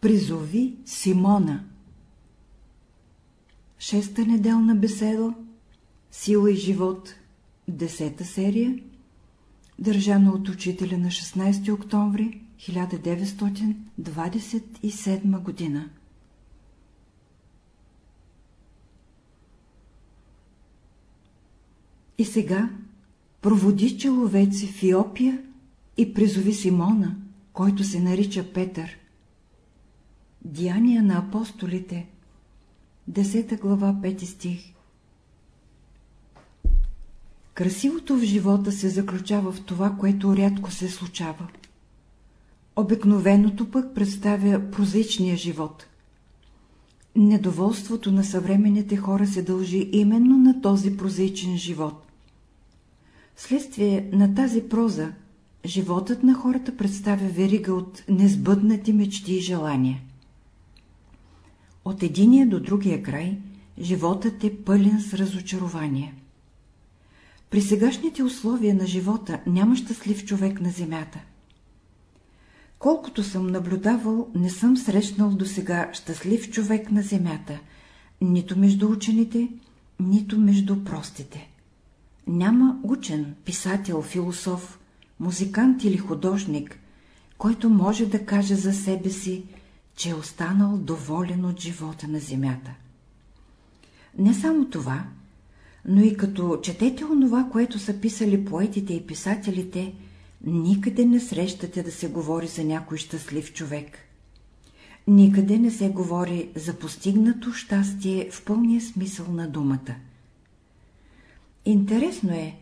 Призови Симона. Шеста неделна беседа. Сила и живот. Десета серия. Държана от учителя на 16 октомври 1927 година. И сега проводи человеци в Иопия и призови Симона, който се нарича Петър. Деяния на апостолите, 10 глава, 5 стих Красивото в живота се заключава в това, което рядко се случава. Обикновеното пък представя прозичния живот. Недоволството на съвременните хора се дължи именно на този прозаичен живот. Вследствие на тази проза, животът на хората представя верига от несбъднати мечти и желания. От единия до другия край, животът е пълен с разочарование. При сегашните условия на живота няма щастлив човек на земята. Колкото съм наблюдавал, не съм срещнал до сега щастлив човек на земята, нито между учените, нито между простите. Няма учен, писател, философ, музикант или художник, който може да каже за себе си, че е останал доволен от живота на земята. Не само това, но и като четете онова, което са писали поетите и писателите, никъде не срещате да се говори за някой щастлив човек. Никъде не се говори за постигнато щастие в пълния смисъл на думата. Интересно е,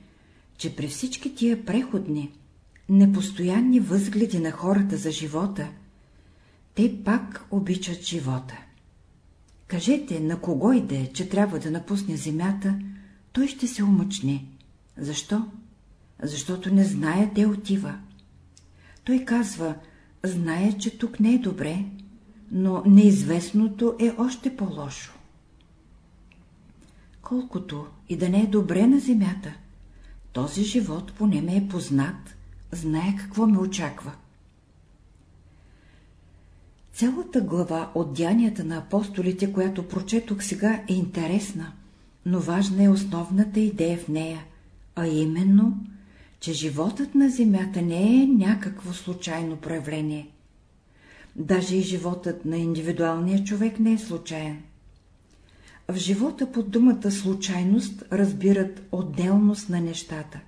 че при всички тия преходни, непостоянни възгледи на хората за живота, те пак обичат живота. Кажете на кого иде, че трябва да напусне земята, той ще се омъчне. Защо? Защото не знае де отива. Той казва, знае, че тук не е добре, но неизвестното е още по-лошо. Колкото и да не е добре на земята, този живот поне ме е познат, знае какво ме очаква. Цялата глава от дянията на апостолите, която прочетох сега, е интересна, но важна е основната идея в нея, а именно, че животът на земята не е някакво случайно проявление. Даже и животът на индивидуалния човек не е случайен. В живота под думата случайност разбират отделност на нещата.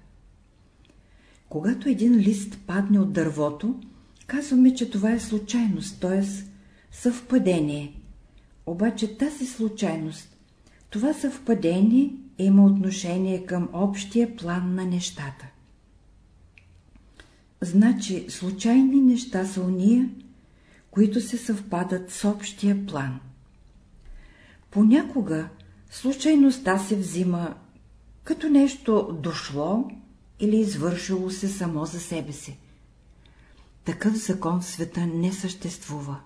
Когато един лист падне от дървото, казваме, че това е случайност, т.е. съвпадение. Обаче тази случайност, това съвпадение има отношение към общия план на нещата. Значи случайни неща са уния, които се съвпадат с общия план. Понякога случайността се взима като нещо дошло или извършило се само за себе си. Такъв закон в света не съществува.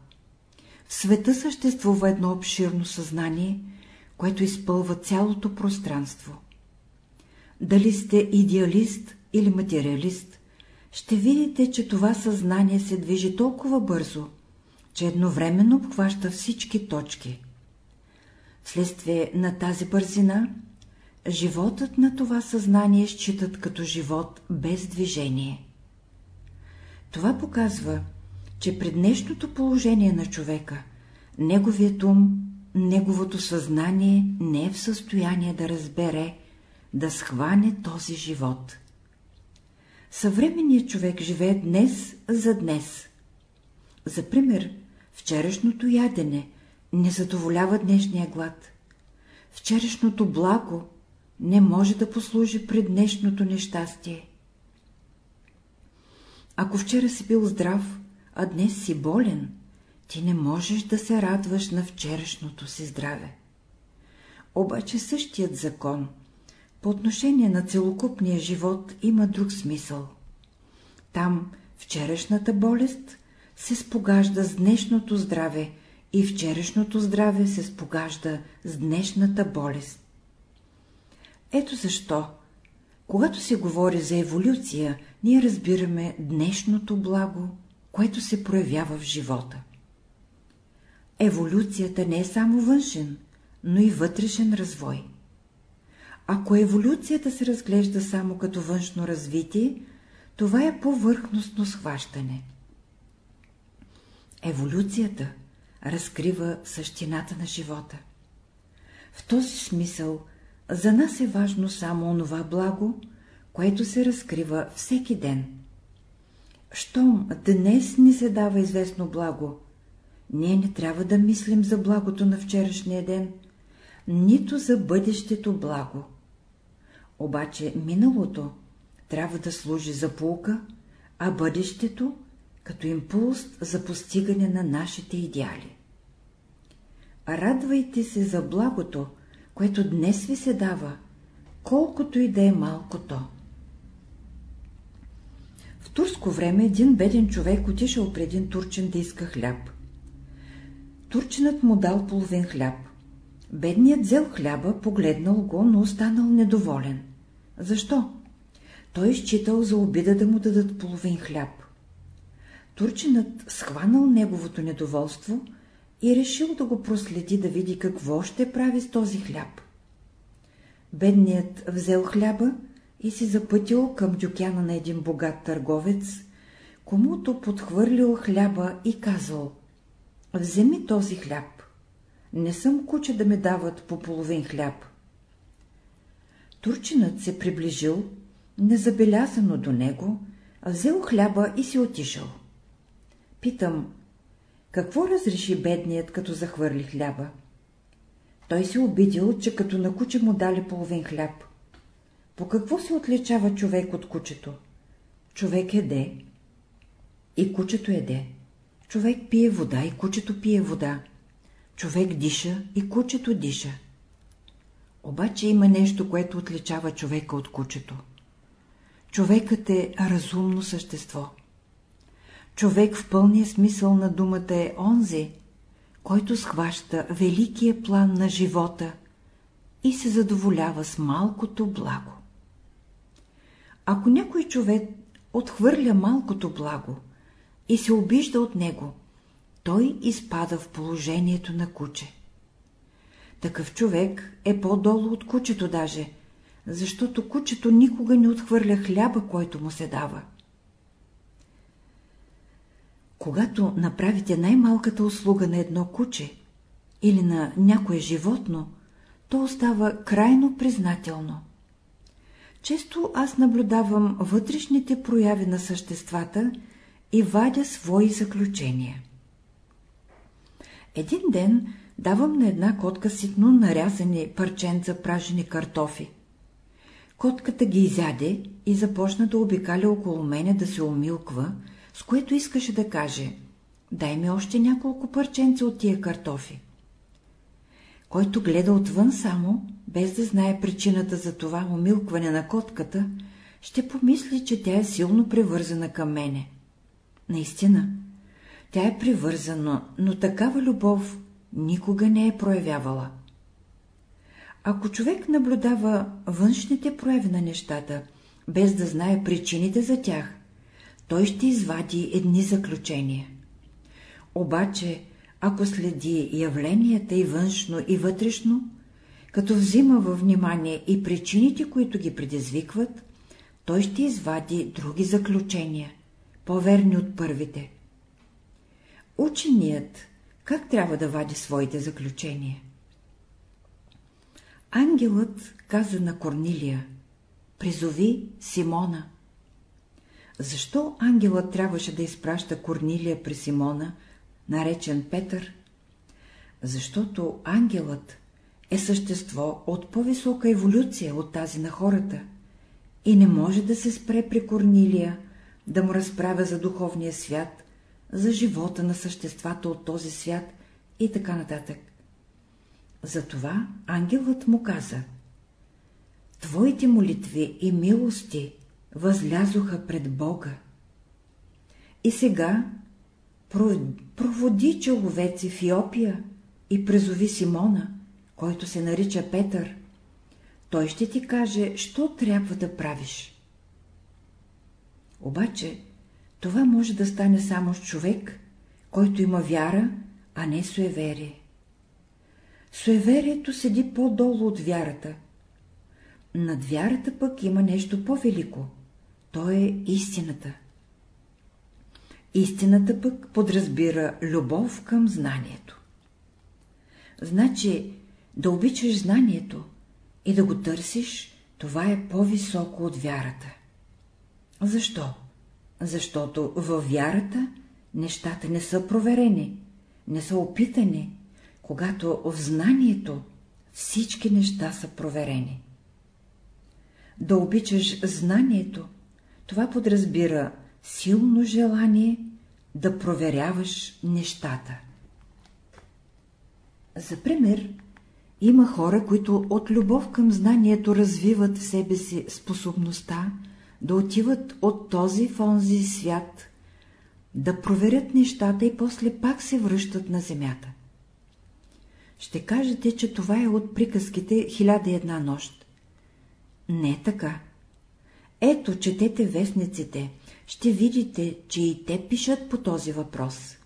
В света съществува едно обширно съзнание, което изпълва цялото пространство. Дали сте идеалист или материалист, ще видите, че това съзнание се движи толкова бързо, че едновременно обхваща всички точки. Вследствие на тази бързина, животът на това съзнание считат като живот без движение. Това показва, че при днешното положение на човека, неговият ум, неговото съзнание не е в състояние да разбере, да схване този живот. Съвременният човек живее днес за днес. За пример, вчерашното ядене не задоволява днешния глад. Вчерашното благо не може да послужи пред днешното нещастие. Ако вчера си бил здрав, а днес си болен, ти не можеш да се радваш на вчерашното си здраве. Обаче същият закон по отношение на целокупния живот има друг смисъл. Там вчерашната болест се спогажда с днешното здраве и вчерашното здраве се спогажда с днешната болест. Ето защо, когато се говори за еволюция, ние разбираме днешното благо, което се проявява в живота. еволюцията не е само външен, но и вътрешен развой. Ако еволюцията се разглежда само като външно развитие, това е повърхностно схващане. Еволюцията разкрива същината на живота. В този смисъл за нас е важно само онова благо, което се разкрива всеки ден. Щом днес ни се дава известно благо, ние не трябва да мислим за благото на вчерашния ден, нито за бъдещето благо. Обаче миналото трябва да служи за полка, а бъдещето като импулс за постигане на нашите идеали. Радвайте се за благото, което днес ви се дава, колкото и да е малко то. Турско време един беден човек отишъл при един турчин да иска хляб. Турчинът му дал половин хляб. Бедният взел хляба, погледнал го, но останал недоволен. Защо? Той изчитал за обида да му дадат половин хляб. Турчинът схванал неговото недоволство и решил да го проследи да види какво ще прави с този хляб. Бедният взел хляба и си запътил към дюкяна на един богат търговец, комуто подхвърлил хляба и казал — вземи този хляб. Не съм куче да ме дават по половин хляб. Турчинът се приближил, незабелязано до него, взел хляба и си отишъл. Питам, какво разреши бедният, като захвърли хляба? Той се обидил, че като на куче му дали половин хляб. По какво се отличава човек от кучето? Човек еде и кучето еде. Човек пие вода и кучето пие вода. Човек диша и кучето диша. Обаче има нещо, което отличава човека от кучето. Човекът е разумно същество. Човек в пълния смисъл на думата е онзи, който схваща великия план на живота и се задоволява с малкото благо. Ако някой човек отхвърля малкото благо и се обижда от него, той изпада в положението на куче. Такъв човек е по-долу от кучето даже, защото кучето никога не отхвърля хляба, който му се дава. Когато направите най-малката услуга на едно куче или на някое животно, то остава крайно признателно. Често аз наблюдавам вътрешните прояви на съществата и вадя свои заключения. Един ден давам на една котка ситно нарязани парченца пражени картофи. Котката ги изяде и започна да обикаля около мене да се умилква, с което искаше да каже — дай ми още няколко парченца от тия картофи. Който гледа отвън само, без да знае причината за това умилкване на котката, ще помисли, че тя е силно привързана към мене. Наистина, тя е привързана, но такава любов никога не е проявявала. Ако човек наблюдава външните прояви на нещата, без да знае причините за тях, той ще извади едни заключения. Обаче, ако следи явленията и външно и вътрешно, като взима във внимание и причините, които ги предизвикват, той ще извади други заключения, по-верни от първите. Ученият как трябва да вади своите заключения? Ангелът каза на Корнилия, призови Симона. Защо ангелът трябваше да изпраща Корнилия при Симона, наречен Петър? Защото ангелът е същество от по-висока еволюция от тази на хората и не може да се спре при Корнилия, да му разправя за духовния свят, за живота на съществата от този свят и така нататък. Затова ангелът му каза Твоите молитви и милости възлязоха пред Бога. И сега проводи човеци в Иопия и призови Симона, който се нарича Петър. Той ще ти каже, що трябва да правиш. Обаче, това може да стане само с човек, който има вяра, а не суеверие. Суеверието седи по-долу от вярата. Над вярата пък има нещо по-велико. То е истината. Истината пък подразбира любов към знанието. Значи, да обичаш знанието и да го търсиш, това е по-високо от вярата. Защо? Защото във вярата нещата не са проверени, не са опитани, когато в знанието всички неща са проверени. Да обичаш знанието, това подразбира силно желание да проверяваш нещата. За пример, има хора, които от любов към знанието развиват в себе си способността да отиват от този в онзи свят, да проверят нещата и после пак се връщат на земята. Ще кажете, че това е от приказките Хиляда една нощ. Не е така. Ето, четете вестниците, ще видите, че и те пишат по този въпрос.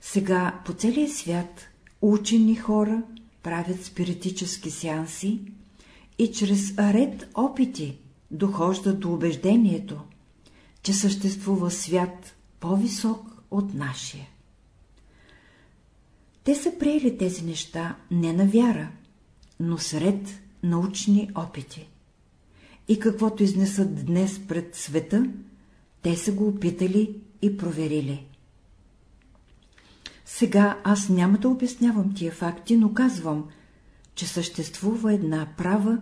Сега по целия свят учени хора правят спиритически сеанси и чрез ред опити дохождат до убеждението, че съществува свят по-висок от нашия. Те са приели тези неща не на вяра, но сред научни опити. И каквото изнесат днес пред света, те са го опитали и проверили. Сега аз няма да обяснявам тия факти, но казвам, че съществува една права,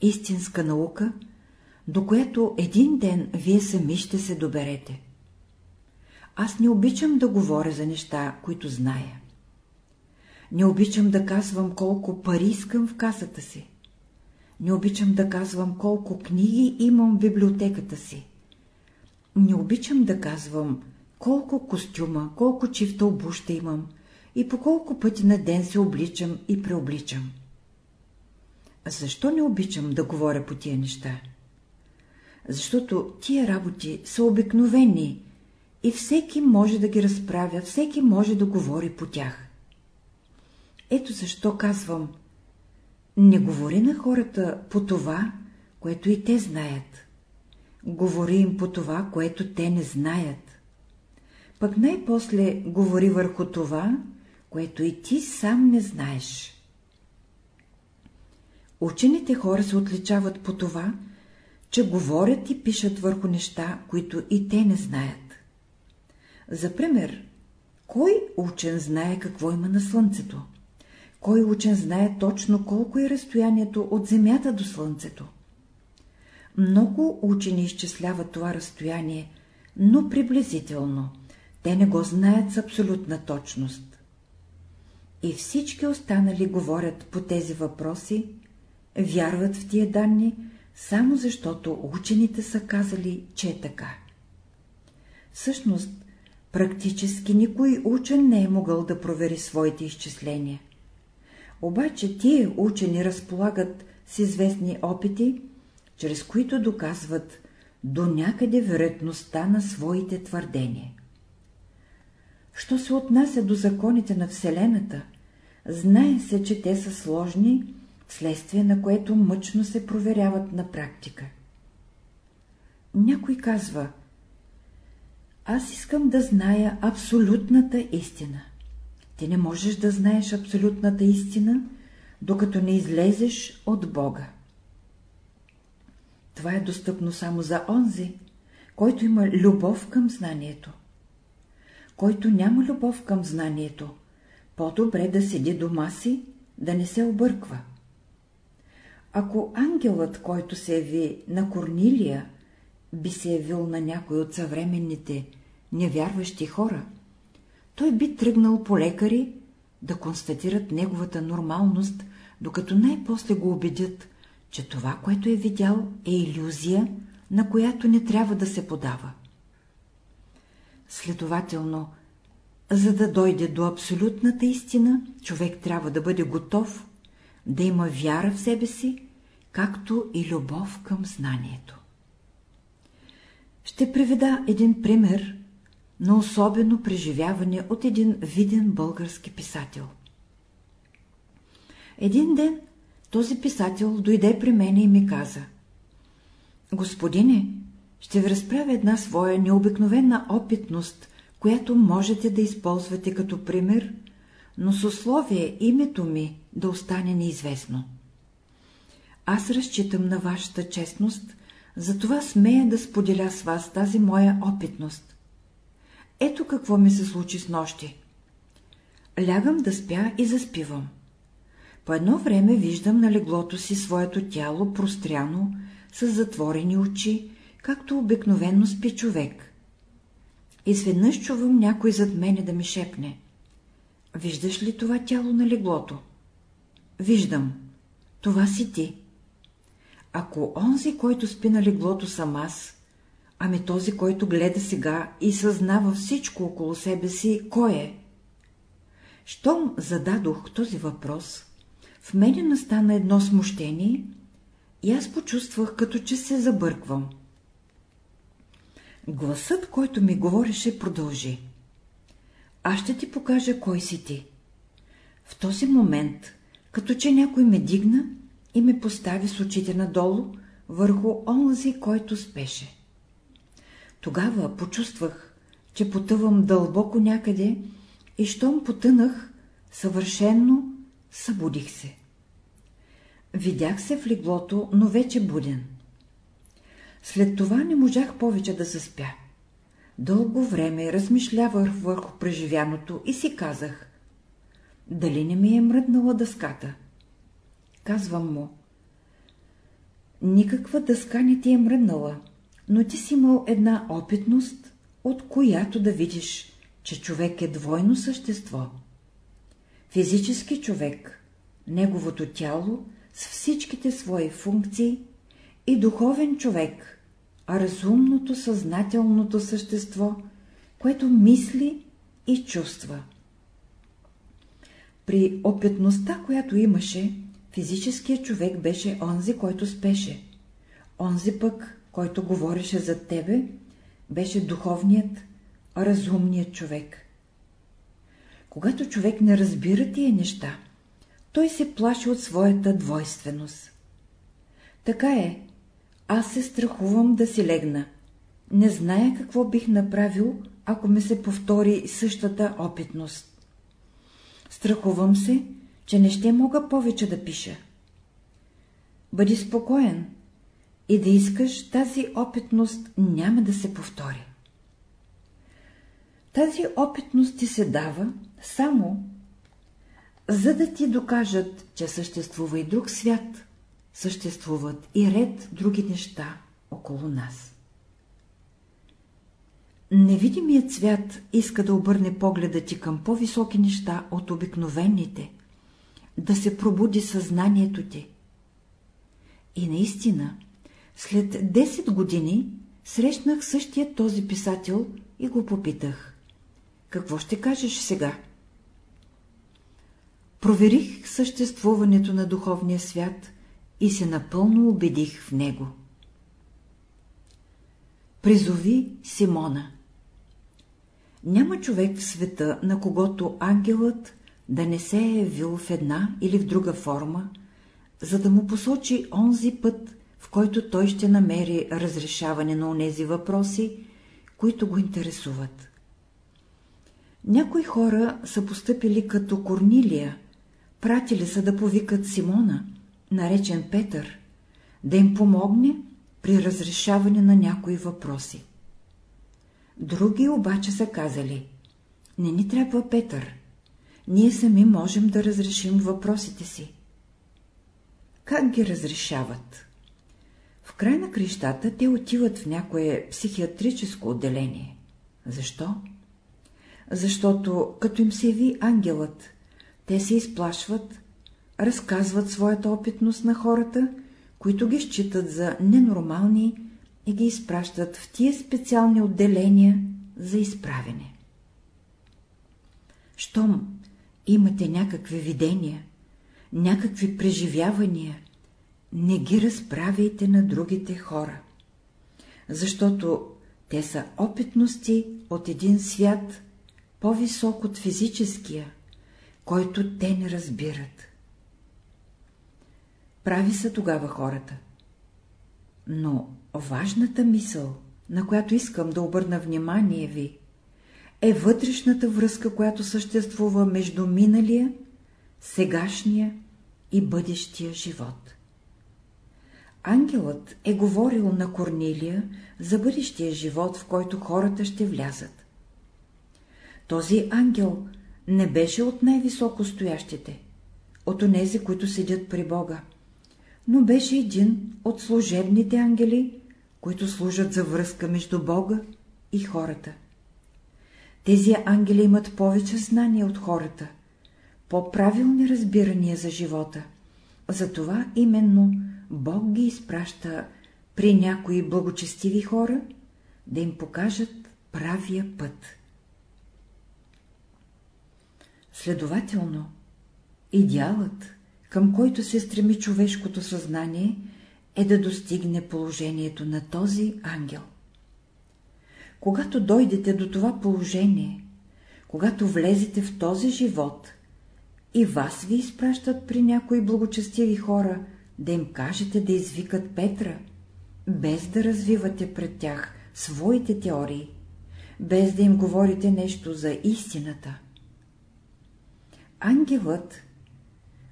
истинска наука, до която един ден вие сами ще се доберете. Аз не обичам да говоря за неща, които зная. Не обичам да казвам колко пари искам в касата си. Не обичам да казвам колко книги имам в библиотеката си. Не обичам да казвам колко костюма, колко чифта обуща имам и по колко пъти на ден се обличам и преобличам. Защо не обичам да говоря по тия неща? Защото тия работи са обикновени и всеки може да ги разправя, всеки може да говори по тях. Ето защо казвам, не говори на хората по това, което и те знаят. Говори им по това, което те не знаят. Пък най-после говори върху това, което и ти сам не знаеш. Учените хора се отличават по това, че говорят и пишат върху неща, които и те не знаят. За пример, кой учен знае какво има на Слънцето? Кой учен знае точно колко е разстоянието от Земята до Слънцето? Много учени изчисляват това разстояние, но приблизително. Те не го знаят с абсолютна точност. И всички останали говорят по тези въпроси, вярват в тия данни, само защото учените са казали, че е така. Всъщност, практически никой учен не е могъл да провери своите изчисления. Обаче тия учени разполагат с известни опити, чрез които доказват до някъде вероятността на своите твърдения. Що се отнася до законите на Вселената, знае се, че те са сложни, следствие на което мъчно се проверяват на практика. Някой казва, аз искам да зная абсолютната истина. Ти не можеш да знаеш абсолютната истина, докато не излезеш от Бога. Това е достъпно само за онзи, който има любов към знанието. Който няма любов към знанието, по-добре да седи дома си, да не се обърква. Ако ангелът, който се яви на Корнилия, би се явил на някой от съвременните невярващи хора, той би тръгнал по лекари да констатират неговата нормалност, докато най-после го убедят, че това, което е видял, е иллюзия, на която не трябва да се подава. Следователно, за да дойде до абсолютната истина, човек трябва да бъде готов да има вяра в себе си, както и любов към знанието. Ще приведа един пример на особено преживяване от един виден български писател. Един ден този писател дойде при мене и ми каза Господине, ще ви разправя една своя необикновена опитност, която можете да използвате като пример, но с условие името ми да остане неизвестно. Аз разчитам на вашата честност, затова смея да споделя с вас тази моя опитност. Ето какво ми се случи с нощи. Лягам да спя и заспивам. По едно време виждам на леглото си своето тяло простряно, с затворени очи, както обикновено спи човек. Изведнъж чувам някой зад мене да ми шепне. Виждаш ли това тяло на леглото? Виждам. Това си ти. Ако онзи, който спи на леглото съм аз, ами този, който гледа сега и съзнава всичко около себе си, кой е? Щом зададох този въпрос, в мене настана едно смущение и аз почувствах, като че се забърквам. Гласът, който ми говореше, продължи. Аз ще ти покажа кой си ти. В този момент, като че някой ме дигна и ме постави с очите надолу върху онзи, който спеше. Тогава почувствах, че потъвам дълбоко някъде и щом потънах, съвършенно събудих се. Видях се в леглото, но вече буден. След това не можах повече да заспя. Дълго време размишлявах върху преживяното и си казах, дали не ми е мръднала дъската. Казвам му, никаква дъска не ти е мръднала, но ти си имал една опитност, от която да видиш, че човек е двойно същество. Физически човек, неговото тяло с всичките свои функции и духовен човек, а разумното съзнателното същество, което мисли и чувства. При опитността, която имаше, физическият човек беше онзи, който спеше. Онзи пък, който говореше за тебе, беше духовният, разумният човек. Когато човек не разбира тия неща, той се плаши от своята двойственост. Така е, аз се страхувам да си легна. Не зная какво бих направил, ако ми се повтори същата опитност. Страхувам се, че не ще мога повече да пиша. Бъди спокоен и да искаш тази опитност няма да се повтори. Тази опитност ти се дава само за да ти докажат, че съществува и друг свят, съществуват и ред други неща около нас. Невидимият свят иска да обърне погледа ти към по-високи неща от обикновените, да се пробуди съзнанието ти. И наистина, след 10 години срещнах същия този писател и го попитах. Какво ще кажеш сега? Проверих съществуването на духовния свят и се напълно убедих в него. Призови Симона Няма човек в света, на когото ангелът да не се е явил в една или в друга форма, за да му посочи онзи път, в който той ще намери разрешаване на онези въпроси, които го интересуват. Някои хора са поступили като Корнилия, пратили са да повикат Симона, наречен Петър, да им помогне при разрешаване на някои въпроси. Други обаче са казали, не ни трябва Петър, ние сами можем да разрешим въпросите си. Как ги разрешават? В край на крещата те отиват в някое психиатрическо отделение. Защо? Защото като им се яви ангелът, те се изплашват, разказват своята опитност на хората, които ги считат за ненормални и ги изпращат в тия специални отделения за изправене. Щом имате някакви видения, някакви преживявания, не ги разправяйте на другите хора, защото Те са опитности от един свят, по-висок от физическия, който те не разбират. Прави са тогава хората. Но важната мисъл, на която искам да обърна внимание ви, е вътрешната връзка, която съществува между миналия, сегашния и бъдещия живот. Ангелът е говорил на Корнилия за бъдещия живот, в който хората ще влязат. Този ангел не беше от най-високо стоящите, от онези, които седят при Бога, но беше един от служебните ангели, които служат за връзка между Бога и хората. Тези ангели имат повече знания от хората, по-правилни разбирания за живота. Затова именно Бог ги изпраща при някои благочестиви хора, да им покажат правия път. Следователно, идеалът, към който се стреми човешкото съзнание, е да достигне положението на този ангел. Когато дойдете до това положение, когато влезете в този живот, и вас ви изпращат при някои благочестиви хора, да им кажете да извикат Петра, без да развивате пред тях своите теории, без да им говорите нещо за истината. Ангелът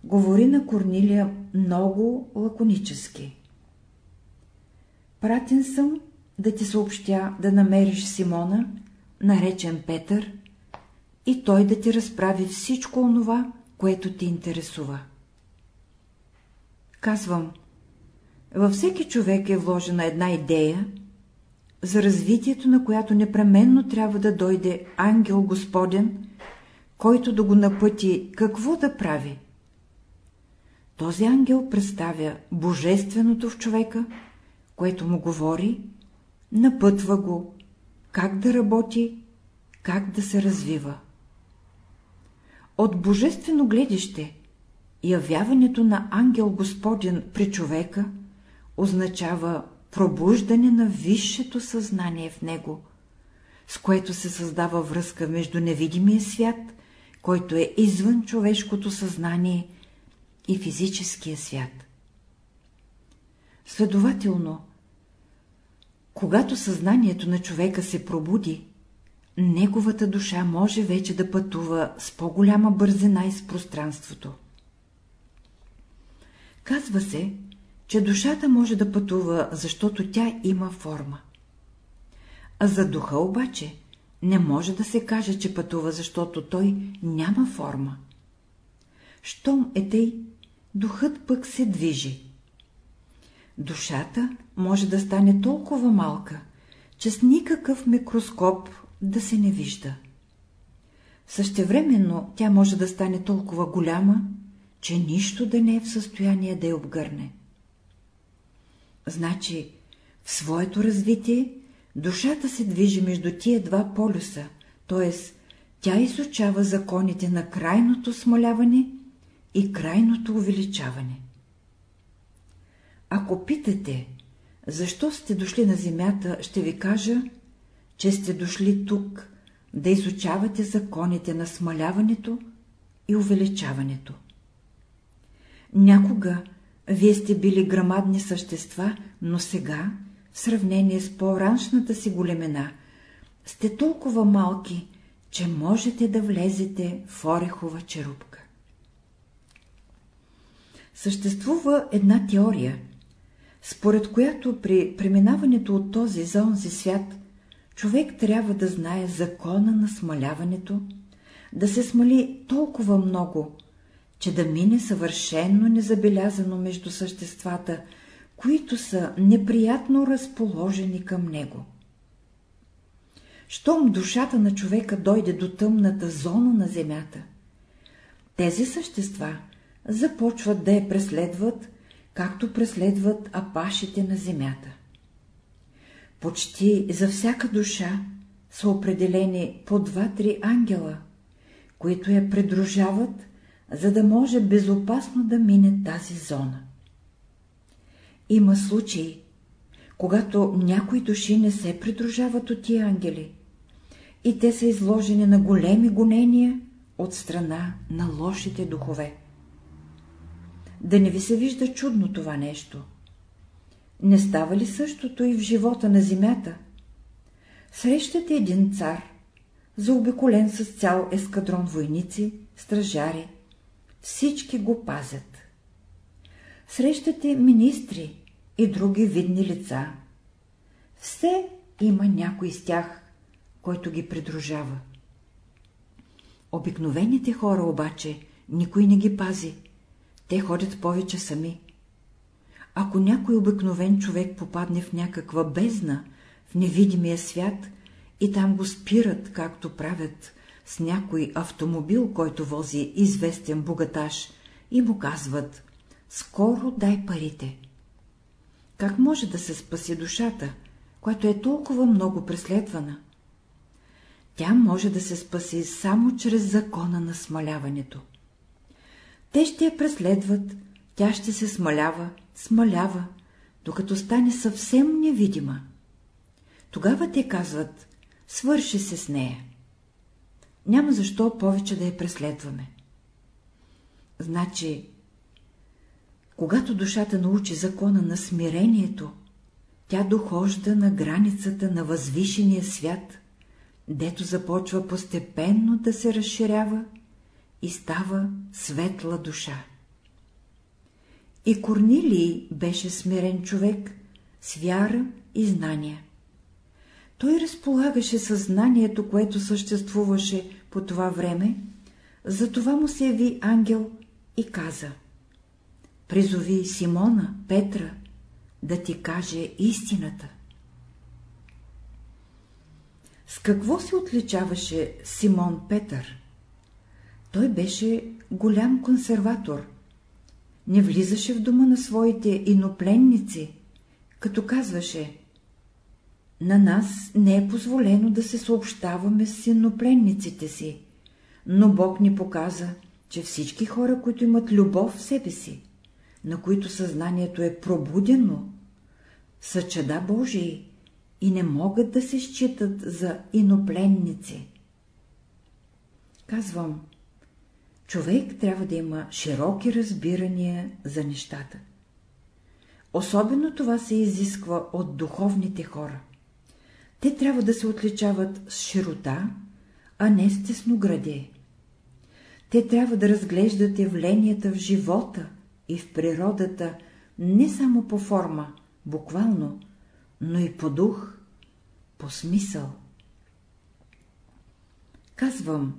говори на Корнилия много лаконически. Пратен съм да ти съобщя да намериш Симона, наречен Петър, и той да ти разправи всичко онова, което ти интересува. Казвам, във всеки човек е вложена една идея, за развитието на която непременно трябва да дойде ангел Господен, който да го напъти какво да прави. Този ангел представя божественото в човека, което му говори, напътва го, как да работи, как да се развива. От божествено гледище явяването на ангел Господен при човека означава пробуждане на висшето съзнание в него, с което се създава връзка между невидимия свят, който е извън човешкото съзнание и физическия свят. Следователно, когато съзнанието на човека се пробуди, неговата душа може вече да пътува с по-голяма бързина из пространството. Казва се, че душата може да пътува, защото тя има форма. А за духа обаче не може да се каже, че пътува, защото той няма форма. Щом е тъй, духът пък се движи. Душата може да стане толкова малка, че с никакъв микроскоп да се не вижда. Същевременно тя може да стане толкова голяма, че нищо да не е в състояние да я обгърне. Значи, в своето развитие душата се движи между тия два полюса, т.е. тя изучава законите на крайното смоляване и крайното увеличаване. Ако питате, защо сте дошли на земята, ще ви кажа, че сте дошли тук да изучавате законите на смаляването и увеличаването. Някога вие сте били грамадни същества, но сега, в сравнение с по-раншната си големена, сте толкова малки, че можете да влезете в орехова черупка. Съществува една теория, според която при преминаването от този за онзи свят, човек трябва да знае закона на смаляването, да се смали толкова много, че да мине съвършенно незабелязано между съществата, които са неприятно разположени към него. Щом душата на човека дойде до тъмната зона на земята, тези същества започват да я преследват, както преследват апашите на земята. Почти за всяка душа са определени по два-три ангела, които я придружават за да може безопасно да мине тази зона. Има случаи, когато някои души не се придружават от тия ангели и те са изложени на големи гонения от страна на лошите духове. Да не ви се вижда чудно това нещо. Не става ли същото и в живота на земята? Срещате един цар, заобиколен с цял ескадрон войници, стражари, всички го пазят. Срещате министри и други видни лица. Все има някой с тях, който ги придружава. Обикновените хора обаче никой не ги пази. Те ходят повече сами. Ако някой обикновен човек попадне в някаква бездна, в невидимия свят, и там го спират, както правят с някой автомобил, който вози известен богаташ, и му казват «Скоро дай парите». Как може да се спаси душата, която е толкова много преследвана? Тя може да се спаси само чрез закона на смаляването. Те ще я преследват, тя ще се смалява, смалява, докато стане съвсем невидима. Тогава те казват, свърши се с нея. Няма защо повече да я преследваме. Значи, когато душата научи закона на смирението, тя дохожда на границата на възвишения свят, дето започва постепенно да се разширява и става светла душа. И Корнилий беше смирен човек с вяра и знания. Той разполагаше съзнанието, което съществуваше по това време, затова му се яви ангел и каза Призови Симона, Петра, да ти каже истината. С какво се отличаваше Симон Петър? Той беше голям консерватор. Не влизаше в дома на своите инопленници, като казваше На нас не е позволено да се съобщаваме с инопленниците си, но Бог ни показа, че всички хора, които имат любов в себе си, на които съзнанието е пробудено, са чада Божии и не могат да се считат за инопленници. Казвам, човек трябва да има широки разбирания за нещата. Особено това се изисква от духовните хора. Те трябва да се отличават с широта, а не с теснограде. Те трябва да разглеждат явленията в живота и в природата не само по форма, буквално, но и по дух, по смисъл. Казвам,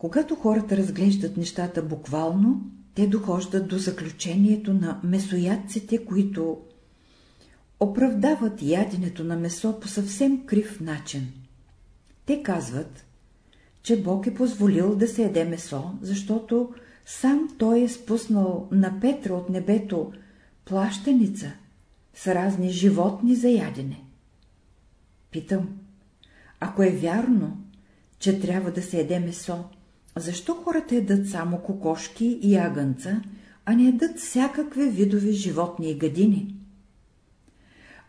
когато хората разглеждат нещата буквално, те дохождат до заключението на месоядците, които оправдават яденето на месо по съвсем крив начин. Те казват, че Бог е позволил да се еде месо, защото сам Той е спуснал на Петра от небето плащаница с разни животни за ядене. Питам, ако е вярно, че трябва да се еде месо, защо хората едат само кокошки и агънца, а не едат всякакви видове животни и гадини?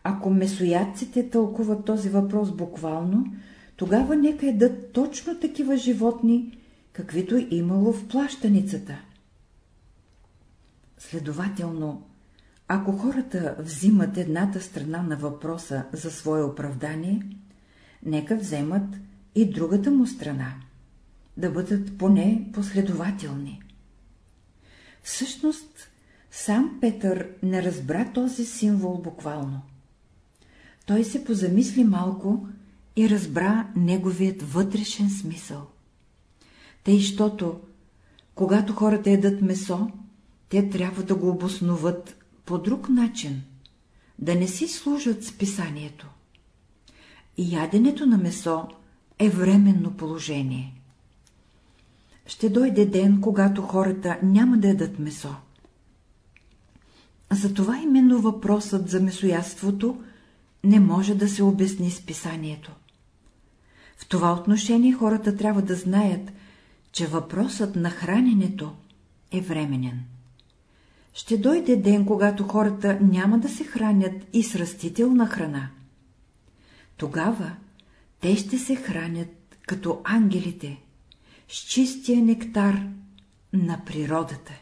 Ако месоядците тълкуват този въпрос буквално, тогава нека едат точно такива животни, каквито е имало в плащаницата. Следователно, ако хората взимат едната страна на въпроса за свое оправдание, нека вземат и другата му страна, да бъдат поне последователни. Всъщност, сам Петър не разбра този символ буквално. Той се позамисли малко и разбра неговият вътрешен смисъл. Тъй, щото, когато хората едат месо, те трябва да го обосноват по друг начин, да не си служат с писанието. Яденето на месо е временно положение. Ще дойде ден, когато хората няма да ядат месо. Затова именно въпросът за месоядството не може да се обясни с писанието. В това отношение хората трябва да знаят, че въпросът на храненето е временен. ще дойде ден, когато хората няма да се хранят и с растителна храна. Тогава те ще се хранят като ангелите, с чистия нектар на природата.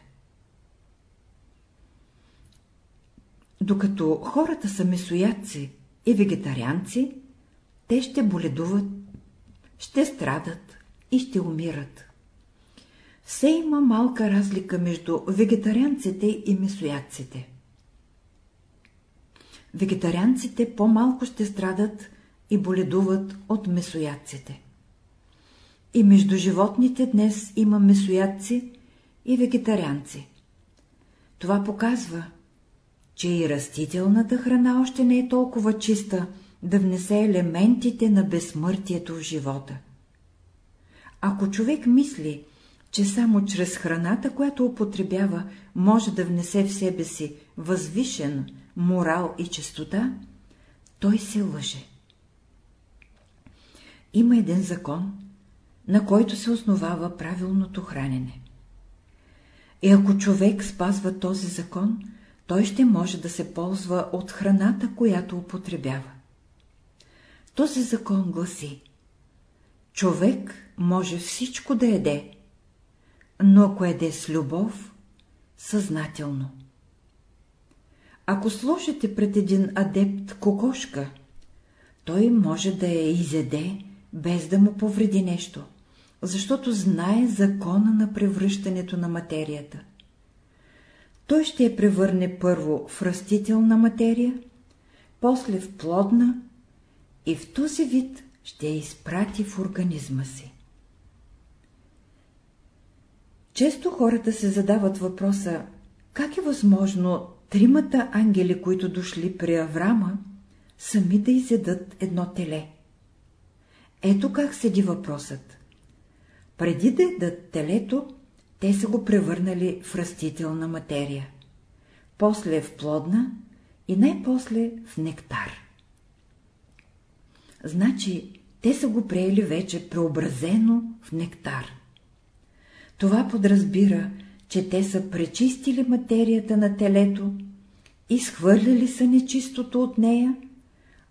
Докато хората са месоядци и вегетарианци, те ще боледуват, ще страдат и ще умират. Все има малка разлика между вегетарианците и месоядците. Вегетарианците по-малко ще страдат и боледуват от месоядците. И между животните днес има месоядци и вегетарианци. Това показва, че и растителната храна още не е толкова чиста, да внесе елементите на безсмъртието в живота. Ако човек мисли, че само чрез храната, която употребява, може да внесе в себе си възвишен морал и чистота, той се лъже. Има един закон, на който се основава правилното хранене. И ако човек спазва този закон, той ще може да се ползва от храната, която употребява. Този закон гласи Човек може всичко да еде, но ако еде с любов, съзнателно. Ако сложите пред един адепт кокошка, той може да я изеде, без да му повреди нещо, защото знае закона на превръщането на материята. Той ще я превърне първо в растителна материя, после в плодна и в този вид ще я изпрати в организма си. Често хората се задават въпроса, как е възможно тримата ангели, които дошли при Аврама, сами да изедат едно теле? Ето как седи въпросът. Преди да едат телето, те са го превърнали в растителна материя, после в плодна и най-после в нектар. Значи, те са го приели вече преобразено в нектар. Това подразбира, че те са пречистили материята на телето, изхвърляли са нечистото от нея,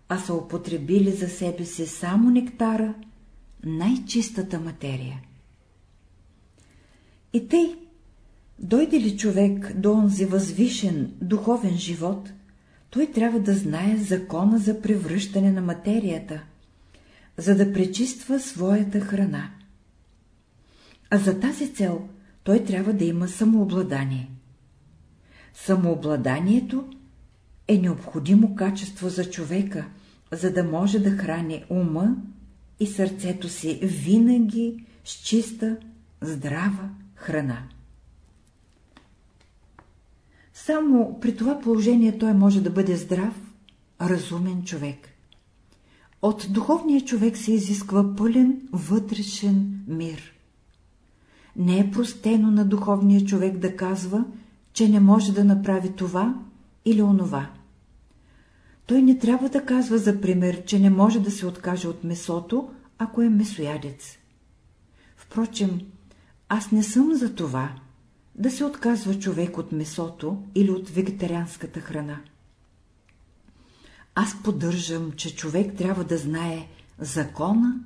а са употребили за себе си само нектара, най-чистата материя. И тъй, дойде ли човек до онзи възвишен духовен живот, той трябва да знае закона за превръщане на материята, за да пречиства своята храна. А за тази цел той трябва да има самообладание. Самообладанието е необходимо качество за човека, за да може да храни ума и сърцето си винаги с чиста, здрава храна. Само при това положение той може да бъде здрав, разумен човек. От духовния човек се изисква пълен вътрешен мир. Не е простено на духовния човек да казва, че не може да направи това или онова. Той не трябва да казва, за пример, че не може да се откаже от месото, ако е месоядец. Впрочем, аз не съм за това да се отказва човек от месото или от вегетарианската храна. Аз поддържам, че човек трябва да знае закона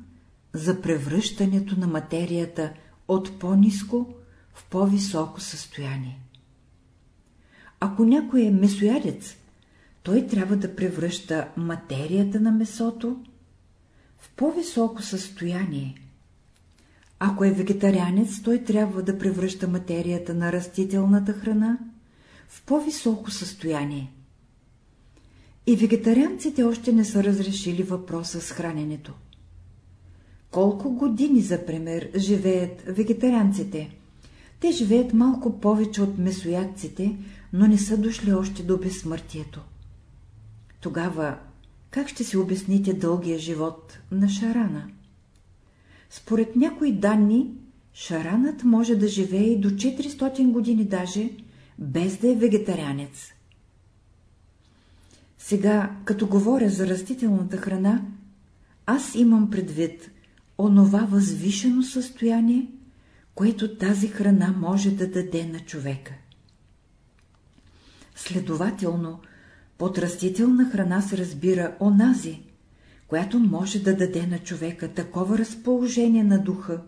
за превръщането на материята от по-низко в по-високо състояние. Ако някой е месоядец, той трябва да превръща материята на месото в по-високо състояние. Ако е вегетарианец, той трябва да превръща материята на растителната храна в по-високо състояние. И вегетарианците още не са разрешили въпроса с храненето. Колко години, за пример, живеят вегетарианците? Те живеят малко повече от месоядците, но не са дошли още до безсмъртието. Тогава как ще си обясните дългия живот на Шарана? Според някои данни, Шаранът може да живее и до 400 години даже, без да е вегетарианец. Сега, като говоря за растителната храна, аз имам предвид онова възвишено състояние, което тази храна може да даде на човека. Следователно, под растителна храна се разбира онази, която може да даде на човека такова разположение на духа,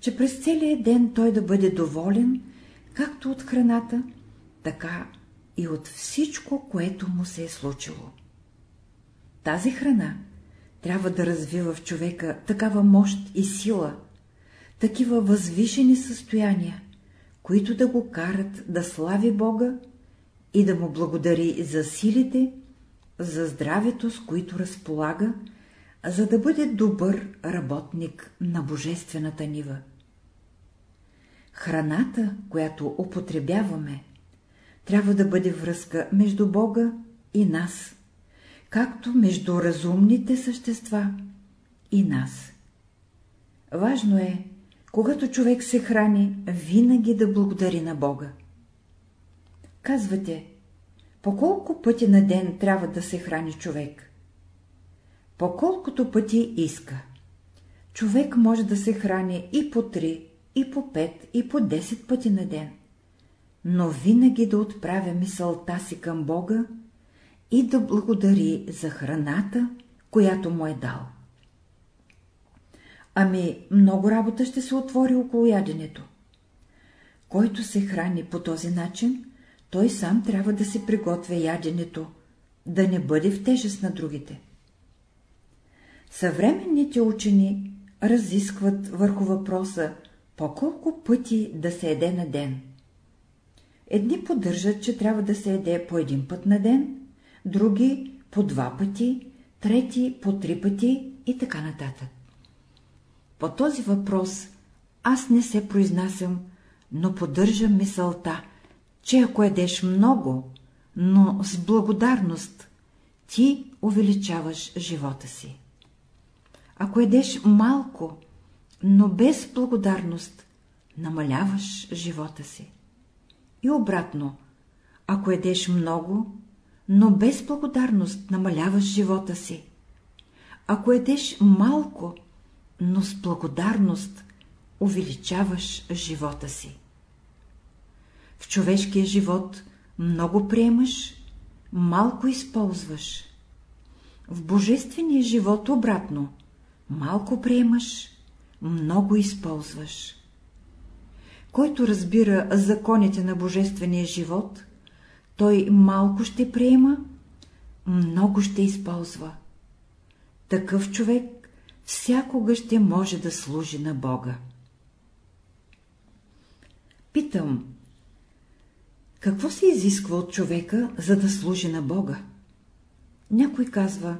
че през целия ден той да бъде доволен, както от храната, така и от всичко, което му се е случило. Тази храна трябва да развива в човека такава мощ и сила, такива възвишени състояния, които да го карат да слави Бога и да му благодари за силите, за здравето, с които разполага, за да бъде добър работник на Божествената нива. Храната, която употребяваме, трябва да бъде връзка между Бога и нас, както между разумните същества и нас. Важно е, когато човек се храни, винаги да благодари на Бога. Казвате, по колко пъти на ден трябва да се храни човек? По колкото пъти иска. Човек може да се храни и по три, и по пет, и по 10 пъти на ден, но винаги да отправя мисълта си към Бога и да благодари за храната, която му е дал. Ами, много работа ще се отвори около яденето. Който се храни по този начин, той сам трябва да се приготвя яденето, да не бъде в тежест на другите. Съвременните учени разискват върху въпроса по колко пъти да се еде на ден. Едни поддържат, че трябва да се еде по един път на ден, други по два пъти, трети по три пъти и така нататък. По този въпрос аз не се произнасям, но поддържам мисълта, че ако едеш много, но с благодарност, ти увеличаваш живота си. Ако едеш малко, но без благодарност, намаляваш живота си. И обратно, ако едеш много, но без благодарност намаляваш живота си. Ако едеш малко, но с благодарност увеличаваш живота си. В човешкия живот много приемаш, малко използваш. В божествения живот обратно, малко приемаш, много използваш. Който разбира законите на божествения живот, той малко ще приема, много ще използва. Такъв човек всякога ще може да служи на Бога. Питам, какво се изисква от човека, за да служи на Бога? Някой казва,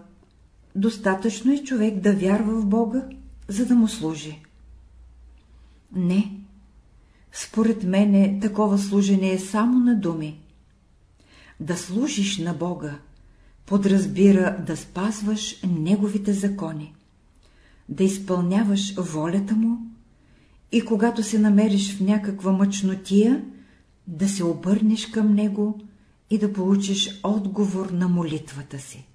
достатъчно е човек да вярва в Бога, за да му служи. Не, според мене такова служене е само на думи. Да служиш на Бога подразбира да спазваш Неговите закони, да изпълняваш волята Му и когато се намериш в някаква мъчнотия, да се обърнеш към Него и да получиш отговор на молитвата си.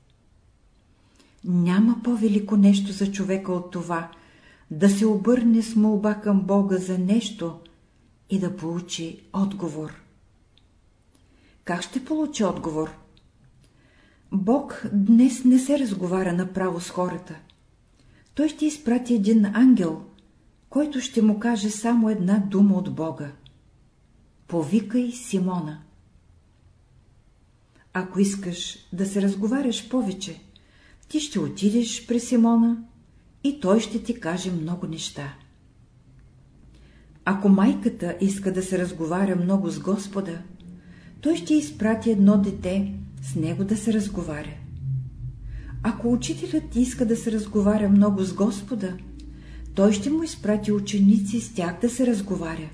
Няма по-велико нещо за човека от това, да се обърне с молба към Бога за нещо и да получи отговор. Как ще получи отговор? Бог днес не се разговаря направо с хората. Той ще изпрати един ангел, който ще му каже само една дума от Бога. Повикай Симона. Ако искаш да се разговаряш повече, ти ще отидеш при Симона и той ще ти каже много неща. Ако майката иска да се разговаря много с Господа, той ще изпрати едно дете с него да се разговаря. Ако учителят иска да се разговаря много с Господа, той ще му изпрати ученици с тях да се разговаря.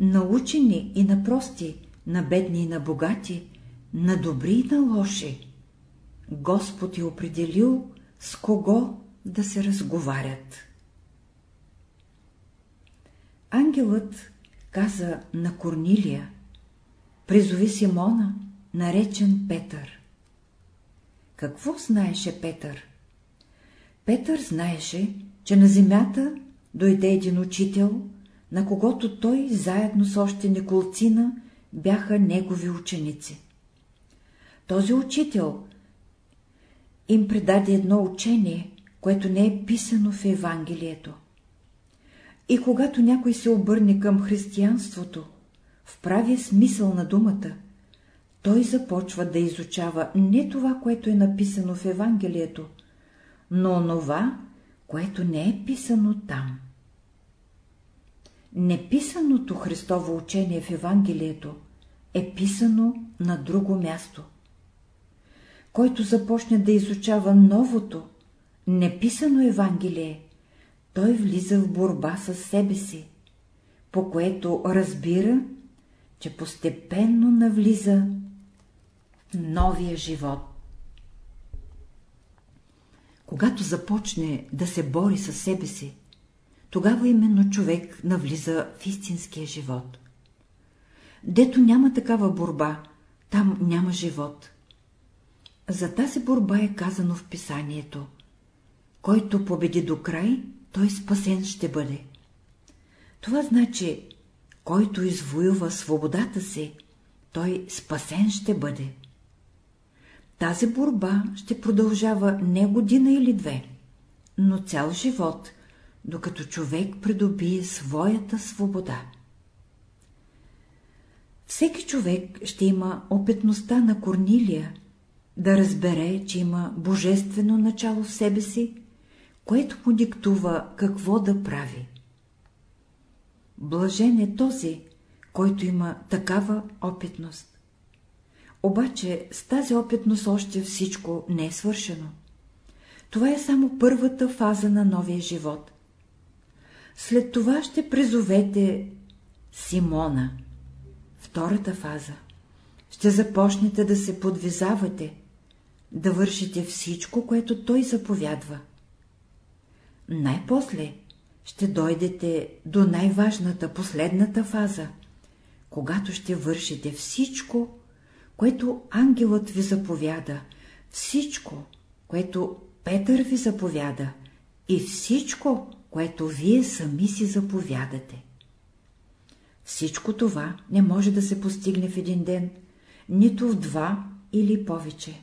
На учени и на прости, на бедни и на богати, на добри и на лоши. Господ е определил с кого да се разговарят. Ангелът каза на Корнилия, призови Симона, наречен Петър. Какво знаеше Петър? Петър знаеше, че на земята дойде един учител, на когото той, заедно с още неколцина, бяха негови ученици. Този учител им предаде едно учение, което не е писано в Евангелието. И когато някой се обърне към християнството, в правия смисъл на думата, той започва да изучава не това, което е написано в Евангелието, но онова, което не е писано там. Неписаното Христово учение в Евангелието е писано на друго място. Който започне да изучава новото, неписано Евангелие, той влиза в борба с себе си, по което разбира, че постепенно навлиза новия живот. Когато започне да се бори със себе си, тогава именно човек навлиза в истинския живот. Дето няма такава борба, там няма живот. За тази борба е казано в писанието. Който победи до край, той спасен ще бъде. Това значи, който извоюва свободата си, той спасен ще бъде. Тази борба ще продължава не година или две, но цял живот, докато човек придобие своята свобода. Всеки човек ще има опитността на Корнилия да разбере, че има божествено начало в себе си, което му диктува какво да прави. Блажен е този, който има такава опитност. Обаче с тази опитност още всичко не е свършено. Това е само първата фаза на новия живот. След това ще призовете Симона. Втората фаза. Ще започнете да се подвизавате, да вършите всичко, което той заповядва. Най-после ще дойдете до най-важната, последната фаза, когато ще вършите всичко, което ангелът ви заповяда, всичко, което Петър ви заповяда и всичко, което вие сами си заповядате. Всичко това не може да се постигне в един ден, нито в два или повече.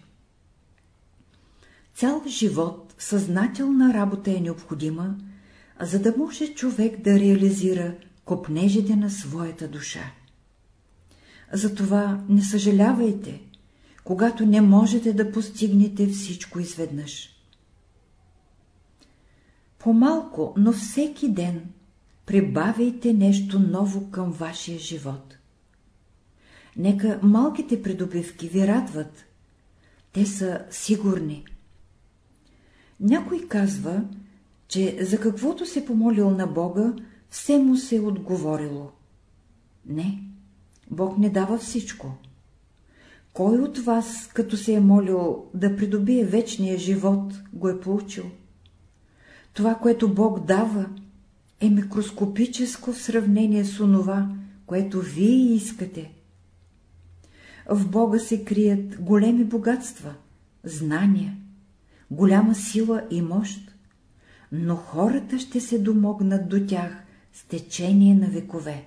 Цял живот съзнателна работа е необходима, за да може човек да реализира копнежите на своята душа. Затова не съжалявайте, когато не можете да постигнете всичко изведнъж. По-малко, но всеки ден прибавяйте нещо ново към вашия живот. Нека малките придобивки ви радват. Те са сигурни. Някой казва, че за каквото се помолил на Бога, все му се е отговорило. Не, Бог не дава всичко. Кой от вас, като се е молил да придобие вечния живот, го е получил? Това, което Бог дава, е микроскопическо в сравнение с онова, което вие искате. В Бога се крият големи богатства, знания, голяма сила и мощ, но хората ще се домогнат до тях с течение на векове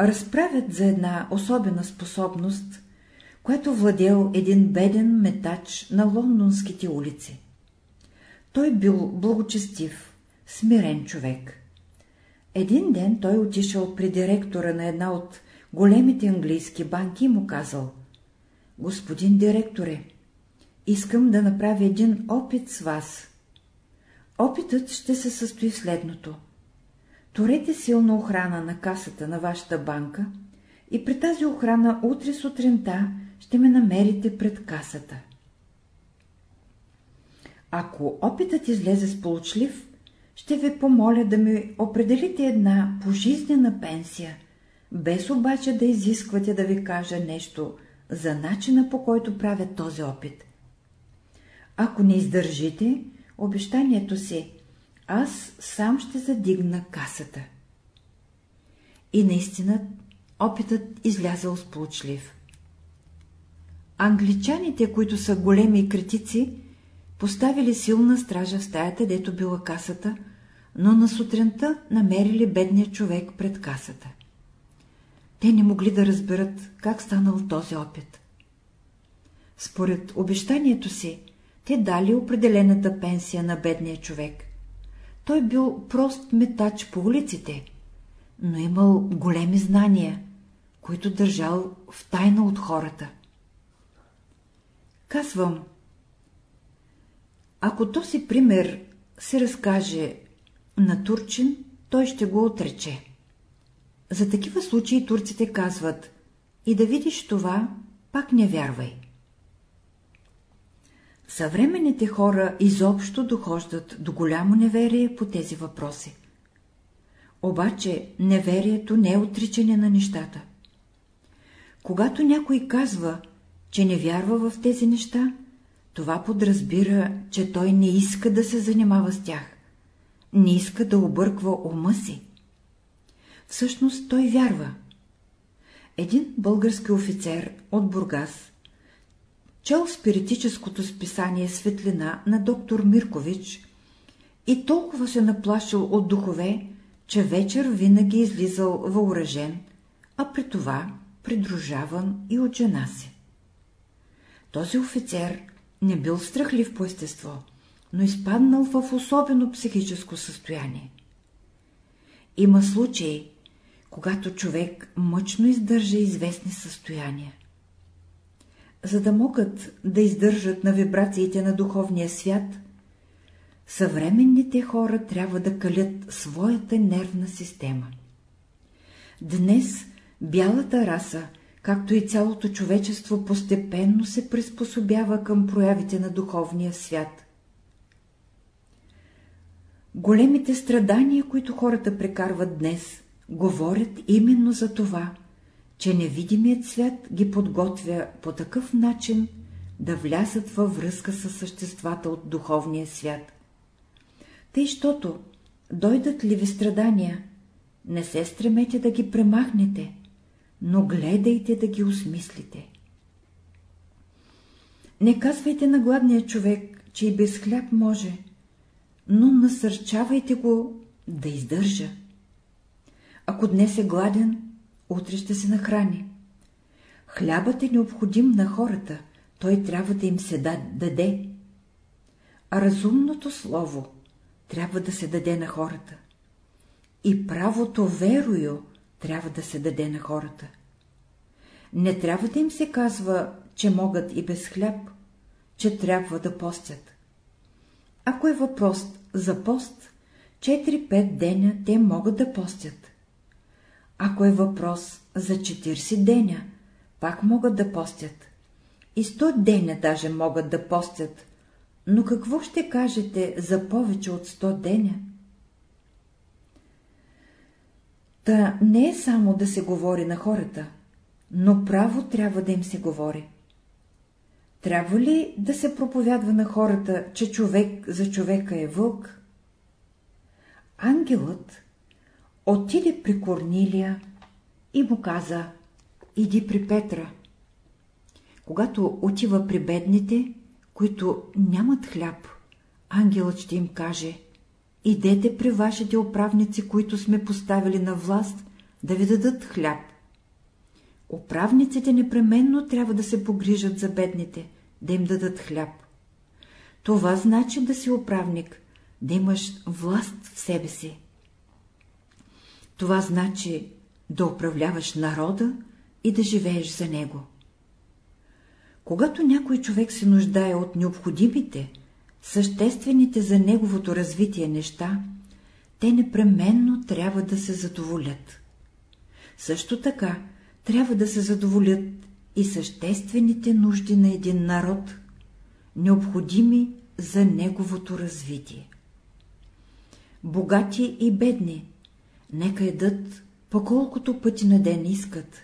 разправят за една особена способност, която владел един беден метач на лондонските улици. Той бил благочестив, смирен човек. Един ден той отишъл при директора на една от големите английски банки и му казал «Господин директоре, искам да направя един опит с вас. Опитът ще се състои в следното. Торете силна охрана на касата на вашата банка и при тази охрана утре сутринта ще ме намерите пред касата. Ако опитът излезе сполучлив, ще ви помоля да ми определите една пожизнена пенсия, без обаче да изисквате да ви кажа нещо за начина по който правя този опит. Ако не издържите обещанието си, аз сам ще задигна касата. И наистина опитът излязъл сполучлив. Англичаните, които са големи критици, поставили силна стража в стаята, дето била касата, но на сутринта намерили бедния човек пред касата. те не могли да разберат как станал този опит. Според обещанието си, те дали определената пенсия на бедния човек. Той бил прост метач по улиците, но имал големи знания, които държал в тайна от хората. Казвам, ако този пример се разкаже на турчин, той ще го отрече. За такива случаи турците казват, и да видиш това, пак не вярвай. Съвременните хора изобщо дохождат до голямо неверие по тези въпроси. Обаче неверието не е отричане на нещата. Когато някой казва, че не вярва в тези неща, това подразбира, че той не иска да се занимава с тях, не иска да обърква ума си. Всъщност той вярва. Един български офицер от Бургас чел спиритическото списание Светлина на доктор Миркович и толкова се наплашил от духове, че вечер винаги излизал въоръжен, а при това придружаван и от жена си. Този офицер не бил страхлив по естество, но изпаднал в особено психическо състояние. Има случаи, когато човек мъчно издържа известни състояния. За да могат да издържат на вибрациите на духовния свят, съвременните хора трябва да калят своята нервна система. Днес бялата раса, както и цялото човечество, постепенно се приспособява към проявите на духовния свят. Големите страдания, които хората прекарват днес, говорят именно за това, че невидимият свят ги подготвя по такъв начин да влязат във връзка с съществата от духовния свят. Тъй, щото дойдат ли ви страдания, не се стремете да ги премахнете, но гледайте да ги осмислите. Не казвайте на гладния човек, че и без хляб може, но насърчавайте го да издържа. Ако днес е гладен, утре ще се нахрани. Хлябът е необходим на хората, той трябва да им се даде. А разумното слово трябва да се даде на хората. И правото верою трябва да се даде на хората. Не трябва да им се казва, че могат и без хляб, че трябва да постят. Ако е въпрос за пост, 4-5 деня те могат да постят. Ако е въпрос за 40 деня, пак могат да постят. И 100 деня даже могат да постят. Но какво ще кажете за повече от 100 деня? Та не е само да се говори на хората, но право трябва да им се говори. Трябва ли да се проповядва на хората, че човек за човека е вълк? Ангелът отиде при Корнилия и му каза, иди при Петра. Когато отива при бедните, които нямат хляб, ангелът ще им каже, идете при вашите управници, които сме поставили на власт, да ви дадат хляб. Управниците непременно трябва да се погрижат за бедните, да им дадат хляб. Това значи да си управник, да имаш власт в себе си. Това значи да управляваш народа и да живееш за него. Когато някой човек се нуждае от необходимите, съществените за неговото развитие неща, те непременно трябва да се задоволят. Също така трябва да се задоволят и съществените нужди на един народ, необходими за неговото развитие. Богати и бедни, нека едат поколкото пъти на ден искат,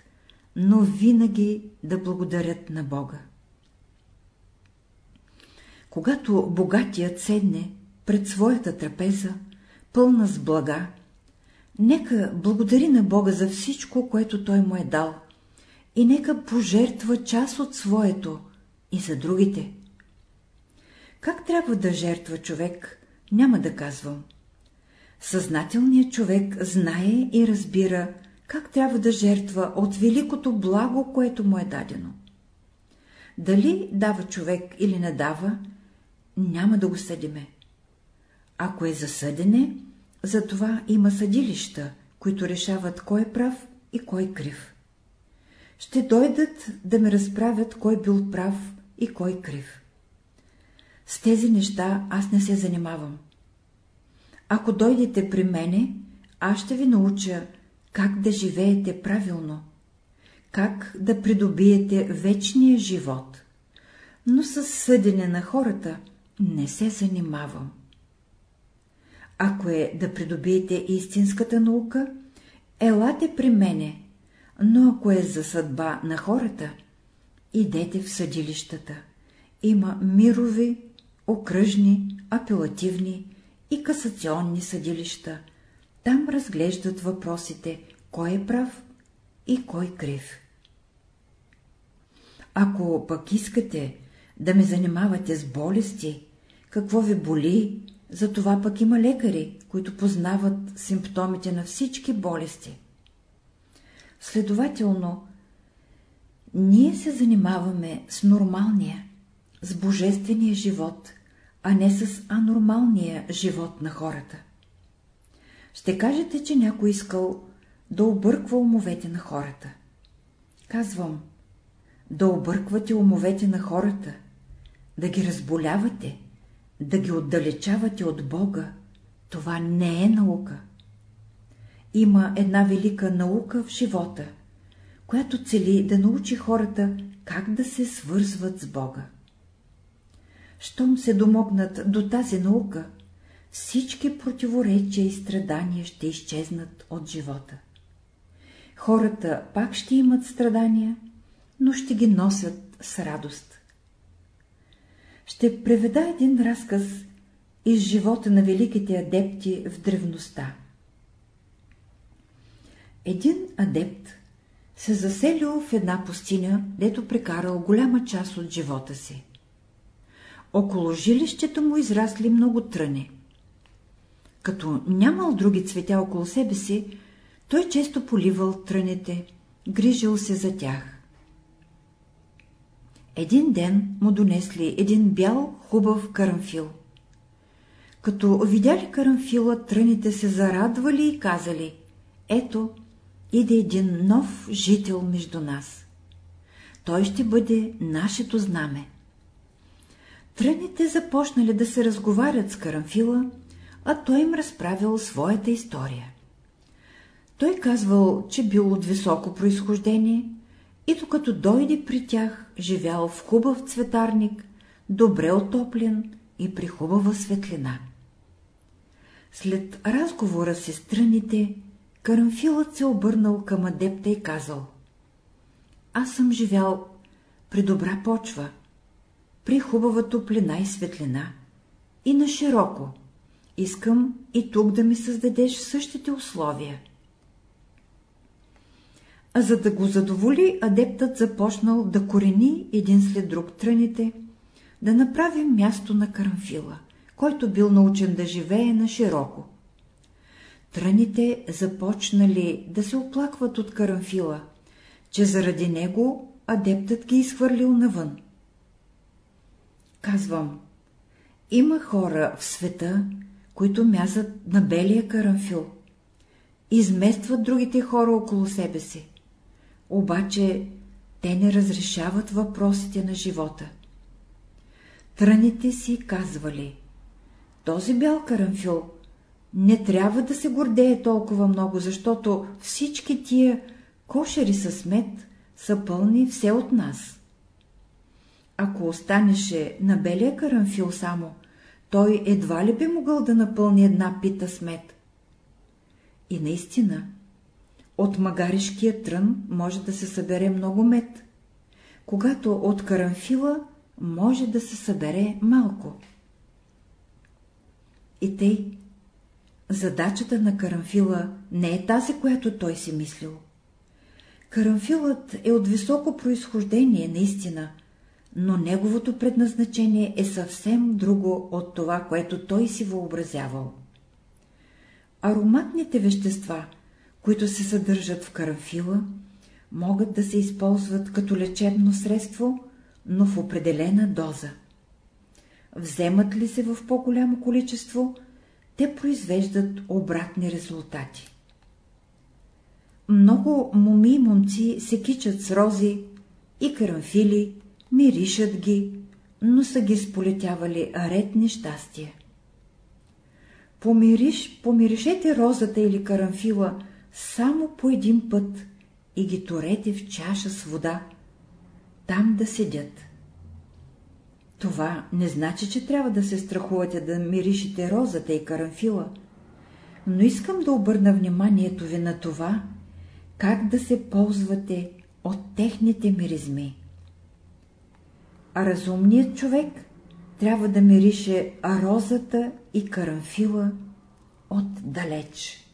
но винаги да благодарят на Бога. Когато богатият седне пред своята трапеза, пълна с блага, нека благодари на Бога за всичко, което Той му е дал, и нека пожертва част от своето и за другите. Как трябва да жертва човек, няма да казвам. Съзнателният човек знае и разбира как трябва да жертва от великото благо, което му е дадено. Дали дава човек или не дава, няма да го съдиме. Ако е засъдене, за това има съдилища, които решават кой е прав и кой крив. Ще дойдат да ме разправят кой бил прав и кой крив. С тези неща аз не се занимавам. Ако дойдете при мене, аз ще ви науча как да живеете правилно, как да придобиете вечния живот, но с съдене на хората не се занимавам. Ако е да придобиете истинската наука, елате при мене, но ако е за съдба на хората, идете в съдилищата. Има мирови, окръжни, апелативни и касационни съдилища. Там разглеждат въпросите, кой е прав и кой крив. Ако пък искате да ме занимавате с болести, какво ви боли, за това пък има лекари, които познават симптомите на всички болести. Следователно, ние се занимаваме с нормалния, с божествения живот, а не с анормалния живот на хората. Ще кажете, че някой искал да обърква умовете на хората. Казвам, да обърквате умовете на хората, да ги разболявате, да ги отдалечавате от Бога, това не е наука. Има една велика наука в живота, която цели да научи хората как да се свързват с Бога. Щом се домогнат до тази наука, всички противоречия и страдания ще изчезнат от живота. Хората пак ще имат страдания, но ще ги носят с радост. Ще преведа един разказ из живота на великите адепти в древността. Един адепт се заселил в една пустиня, дето прекарал голяма част от живота си. Около жилището му израсли много тръни. Като нямал други цветя около себе си, той често поливал тръните, грижил се за тях. Един ден му донесли един бял, хубав карамфил. Като видяли карамфила, тръните се зарадвали и казали, ето, иде един нов жител между нас. Той ще бъде нашето знаме. Тръните започнали да се разговарят с Карамфила, а той им разправил своята история. Той казвал, че бил от високо происхождение и докато дойде при тях, живял в хубав цветарник, добре отоплен и при хубава светлина. След разговора с тръните, Карамфилът се обърнал към адепта и казал Аз съм живял при добра почва, при хубава топлина и светлина и на широко. Искам и тук да ми създадеш същите условия. А за да го задоволи, адептът започнал да корени един след друг тръните, да направи място на карамфила, който бил научен да живее на широко. Тръните започнали да се оплакват от карамфила, че заради него адептът ги изхвърлил навън. Казвам, има хора в света, които мязат на белия карамфил, изместват другите хора около себе си. Обаче те не разрешават въпросите на живота. Тръните си казвали, този бял карамфил не трябва да се гордее толкова много, защото всички тия кошери с мед са пълни все от нас. Ако останеше на белия карамфил само, той едва ли би могъл да напълни една пита с мед. И наистина, от магаришкия трън може да се събере много мед, когато от карамфила може да се събере малко. И тъй, задачата на карамфила не е тази, която той си мислил. Карамфилът е от високо происхождение, наистина, но неговото предназначение е съвсем друго от това, което той си въобразявал. Ароматните вещества, които се съдържат в карафила, могат да се използват като лечебно средство, но в определена доза. Вземат ли се в по-голямо количество, те произвеждат обратни резултати. Много моми и момци се кичат с рози и карамфили, миришат ги, но са ги сполетявали ред нещастия. Помириш, помиришете розата или карамфила само по един път и ги торете в чаша с вода, там да седят. Това не значи, че трябва да се страхувате да миришите розата и карамфила, но искам да обърна вниманието ви на това, как да се ползвате от техните миризми. А разумният човек трябва да мирише розата и карамфила отдалеч.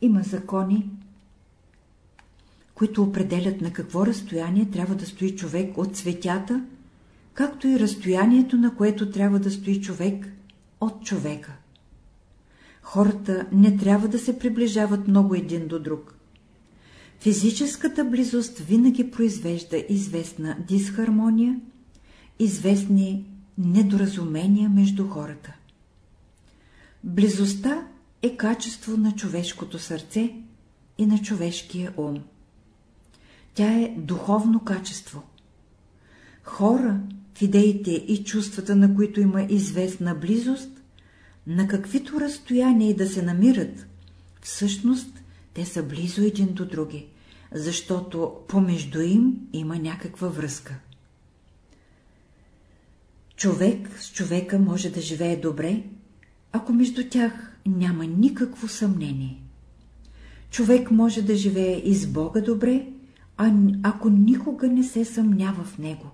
Има закони, които определят на какво разстояние трябва да стои човек от цветята, както и разстоянието, на което трябва да стои човек от човека. Хората не трябва да се приближават много един до друг. Физическата близост винаги произвежда известна дисхармония, известни недоразумения между хората. Близостта е качество на човешкото сърце и на човешкия ум. Тя е духовно качество. Хора, в идеите и чувствата, на които има известна близост, на каквито разстояния и да се намират, всъщност те са близо един до други, защото помежду им има някаква връзка. Човек с човека може да живее добре, ако между тях няма никакво съмнение. Човек може да живее и с Бога добре, а ако никога не се съмнява в Него.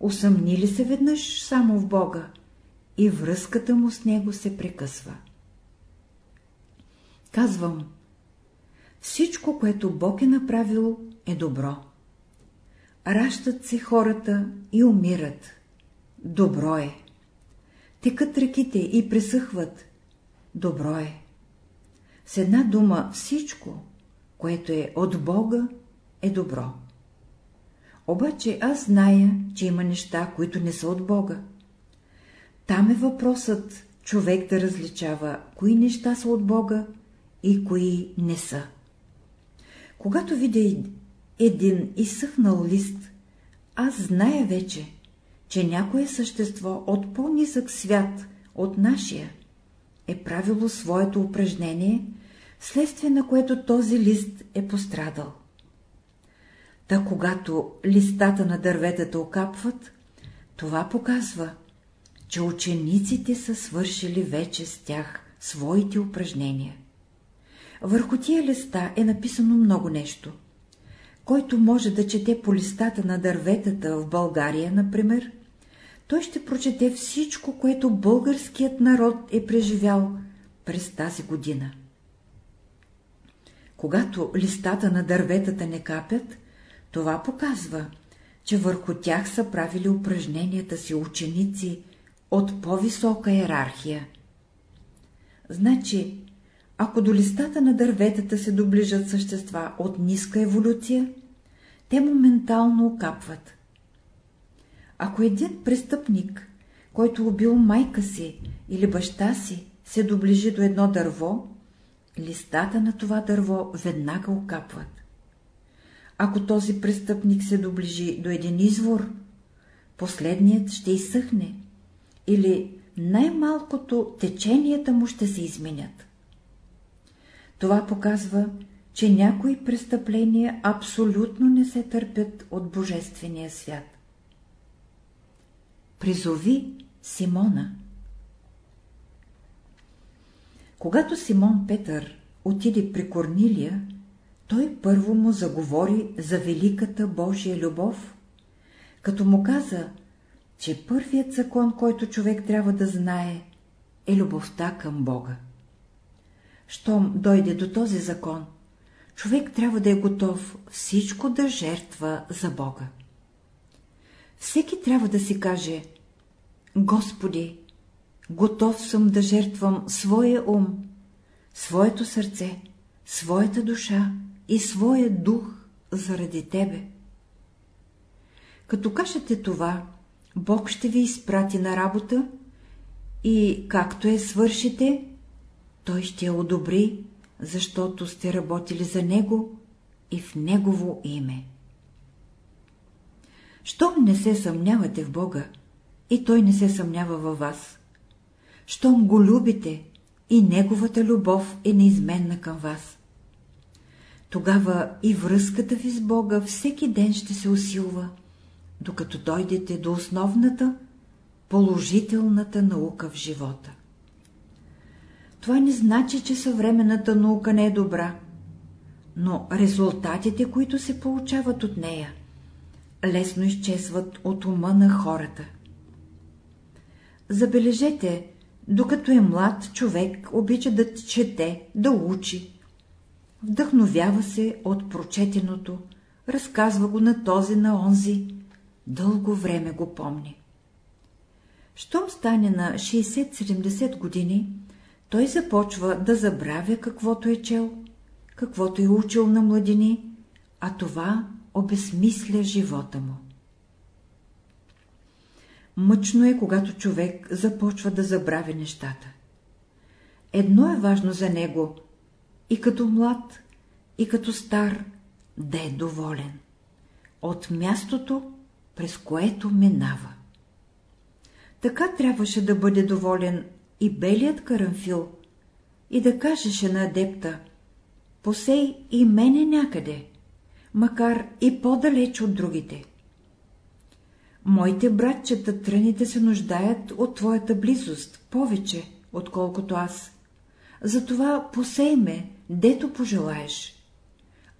Усъмни ли се веднъж само в Бога и връзката му с Него се прекъсва. Казвам, всичко, което Бог е направил, е добро. Ращат се хората и умират. Добро е. Текат реките и пресъхват. Добро е. С една дума всичко, което е от Бога, е добро. Обаче аз зная, че има неща, които не са от Бога. Там е въпросът човек да различава, кои неща са от Бога и кои не са. Когато видя един изсъхнал лист, аз зная вече, че някое същество от по-нисък свят от нашия е правило своето упражнение, вследствие на което този лист е пострадал. Та когато листата на дърветата окапват, това показва, че учениците са свършили вече с тях своите упражнения. Върху тия листа е написано много нещо. Който може да чете по листата на дърветата в България, например, той ще прочете всичко, което българският народ е преживял през тази година. Когато листата на дърветата не капят, това показва, че върху тях са правили упражненията си ученици от по-висока иерархия. Значи, ако до листата на дърветата се доближат същества от ниска еволюция, те моментално окапват. Ако един престъпник, който убил майка си или баща си, се доближи до едно дърво, листата на това дърво веднага окапват. Ако този престъпник се доближи до един извор, последният ще изсъхне или най-малкото теченията му ще се изменят. Това показва, че някои престъпления абсолютно не се търпят от Божествения свят. Призови Симона Когато Симон Петър отиде при Корнилия, той първо му заговори за великата Божия любов, като му каза, че първият закон, който човек трябва да знае, е любовта към Бога. Щом дойде до този закон, човек трябва да е готов всичко да жертва за Бога. Всеки трябва да си каже, Господи, готов съм да жертвам своя ум, своето сърце, своята душа и своя дух заради тебе. Като кажете това, Бог ще ви изпрати на работа и, както е свършите, Той ще я одобри, защото сте работили за Него и в Негово име. Щом не се съмнявате в Бога, и Той не се съмнява във вас. Щом го любите, и Неговата любов е неизменна към вас. Тогава и връзката ви с Бога всеки ден ще се усилва, докато дойдете до основната, положителната наука в живота. Това не значи, че съвременната наука не е добра, но резултатите, които се получават от нея, лесно изчезват от ума на хората. Забележете, докато е млад човек, обича да чете, да учи. Вдъхновява се от прочетеното, разказва го на този, на онзи, дълго време го помни. Щом стане на 60-70 години, той започва да забравя каквото е чел, каквото е учил на младини, а това обезмисля живота му. Мъчно е, когато човек започва да забравя нещата. Едно е важно за него и като млад, и като стар да е доволен от мястото, през което минава. Така трябваше да бъде доволен и белият карамфил и да кажеше на адепта «Посей и мене някъде, макар и по-далеч от другите. Моите братчета тръните се нуждаят от твоята близост повече, отколкото аз. Затова посей ме, дето пожелаеш.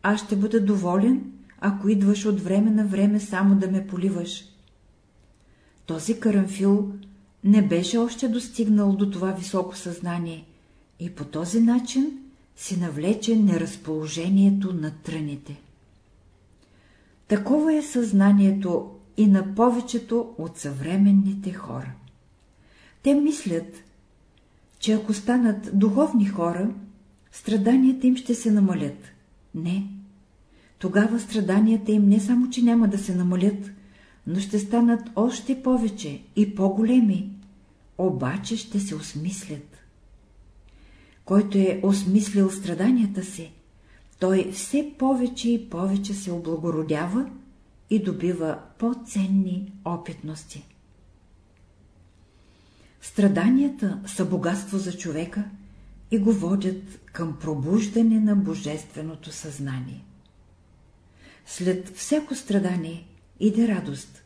Аз ще бъда доволен, ако идваш от време на време само да ме поливаш. Този карамфил не беше още достигнал до това високо съзнание и по този начин си навлече неразположението на тръните. Такова е съзнанието и на повечето от съвременните хора. Те мислят, че ако станат духовни хора, страданията им ще се намалят. Не. Тогава страданията им не само, че няма да се намалят, но ще станат още повече и по-големи, обаче ще се осмислят. Който е осмислил страданията си, той все повече и повече се облагородява и добива по-ценни опитности. Страданията са богатство за човека и го водят към пробуждане на божественото съзнание. След всяко страдание иде радост,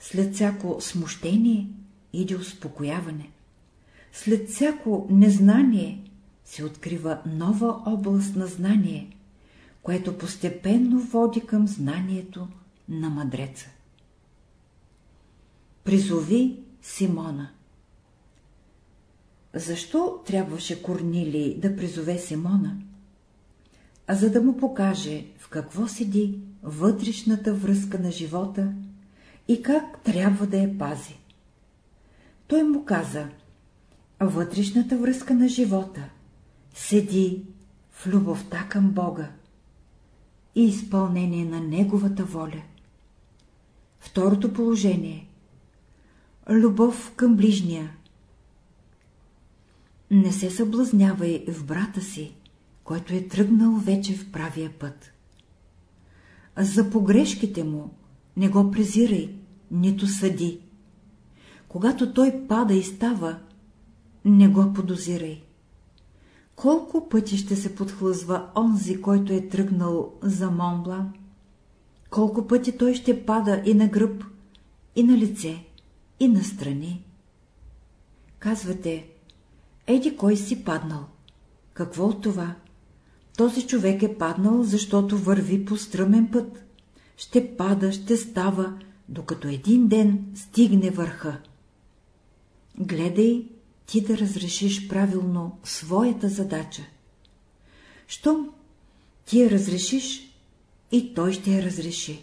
след всяко смущение иде успокояване, след всяко незнание се открива нова област на знание, което постепенно води към знанието на мъдреца. Призови Симона Защо трябваше Корнили да призове Симона? А за да му покаже в какво седи вътрешната връзка на живота и как трябва да я пази. Той му каза, вътрешната връзка на живота седи в любовта към Бога и изпълнение на Неговата воля. Второто положение – любов към ближния. Не се съблазнявай в брата си, който е тръгнал вече в правия път. За погрешките му не го презирай, нито съди. Когато той пада и става, не го подозирай. Колко пъти ще се подхлъзва онзи, който е тръгнал за Монблан? Колко пъти той ще пада и на гръб, и на лице, и на страни? Казвате, еди кой си паднал. Какво от това? Този човек е паднал, защото върви по стръмен път. Ще пада, ще става, докато един ден стигне върха. Гледай ти да разрешиш правилно своята задача. Щом ти я разрешиш, и той ще я разреши.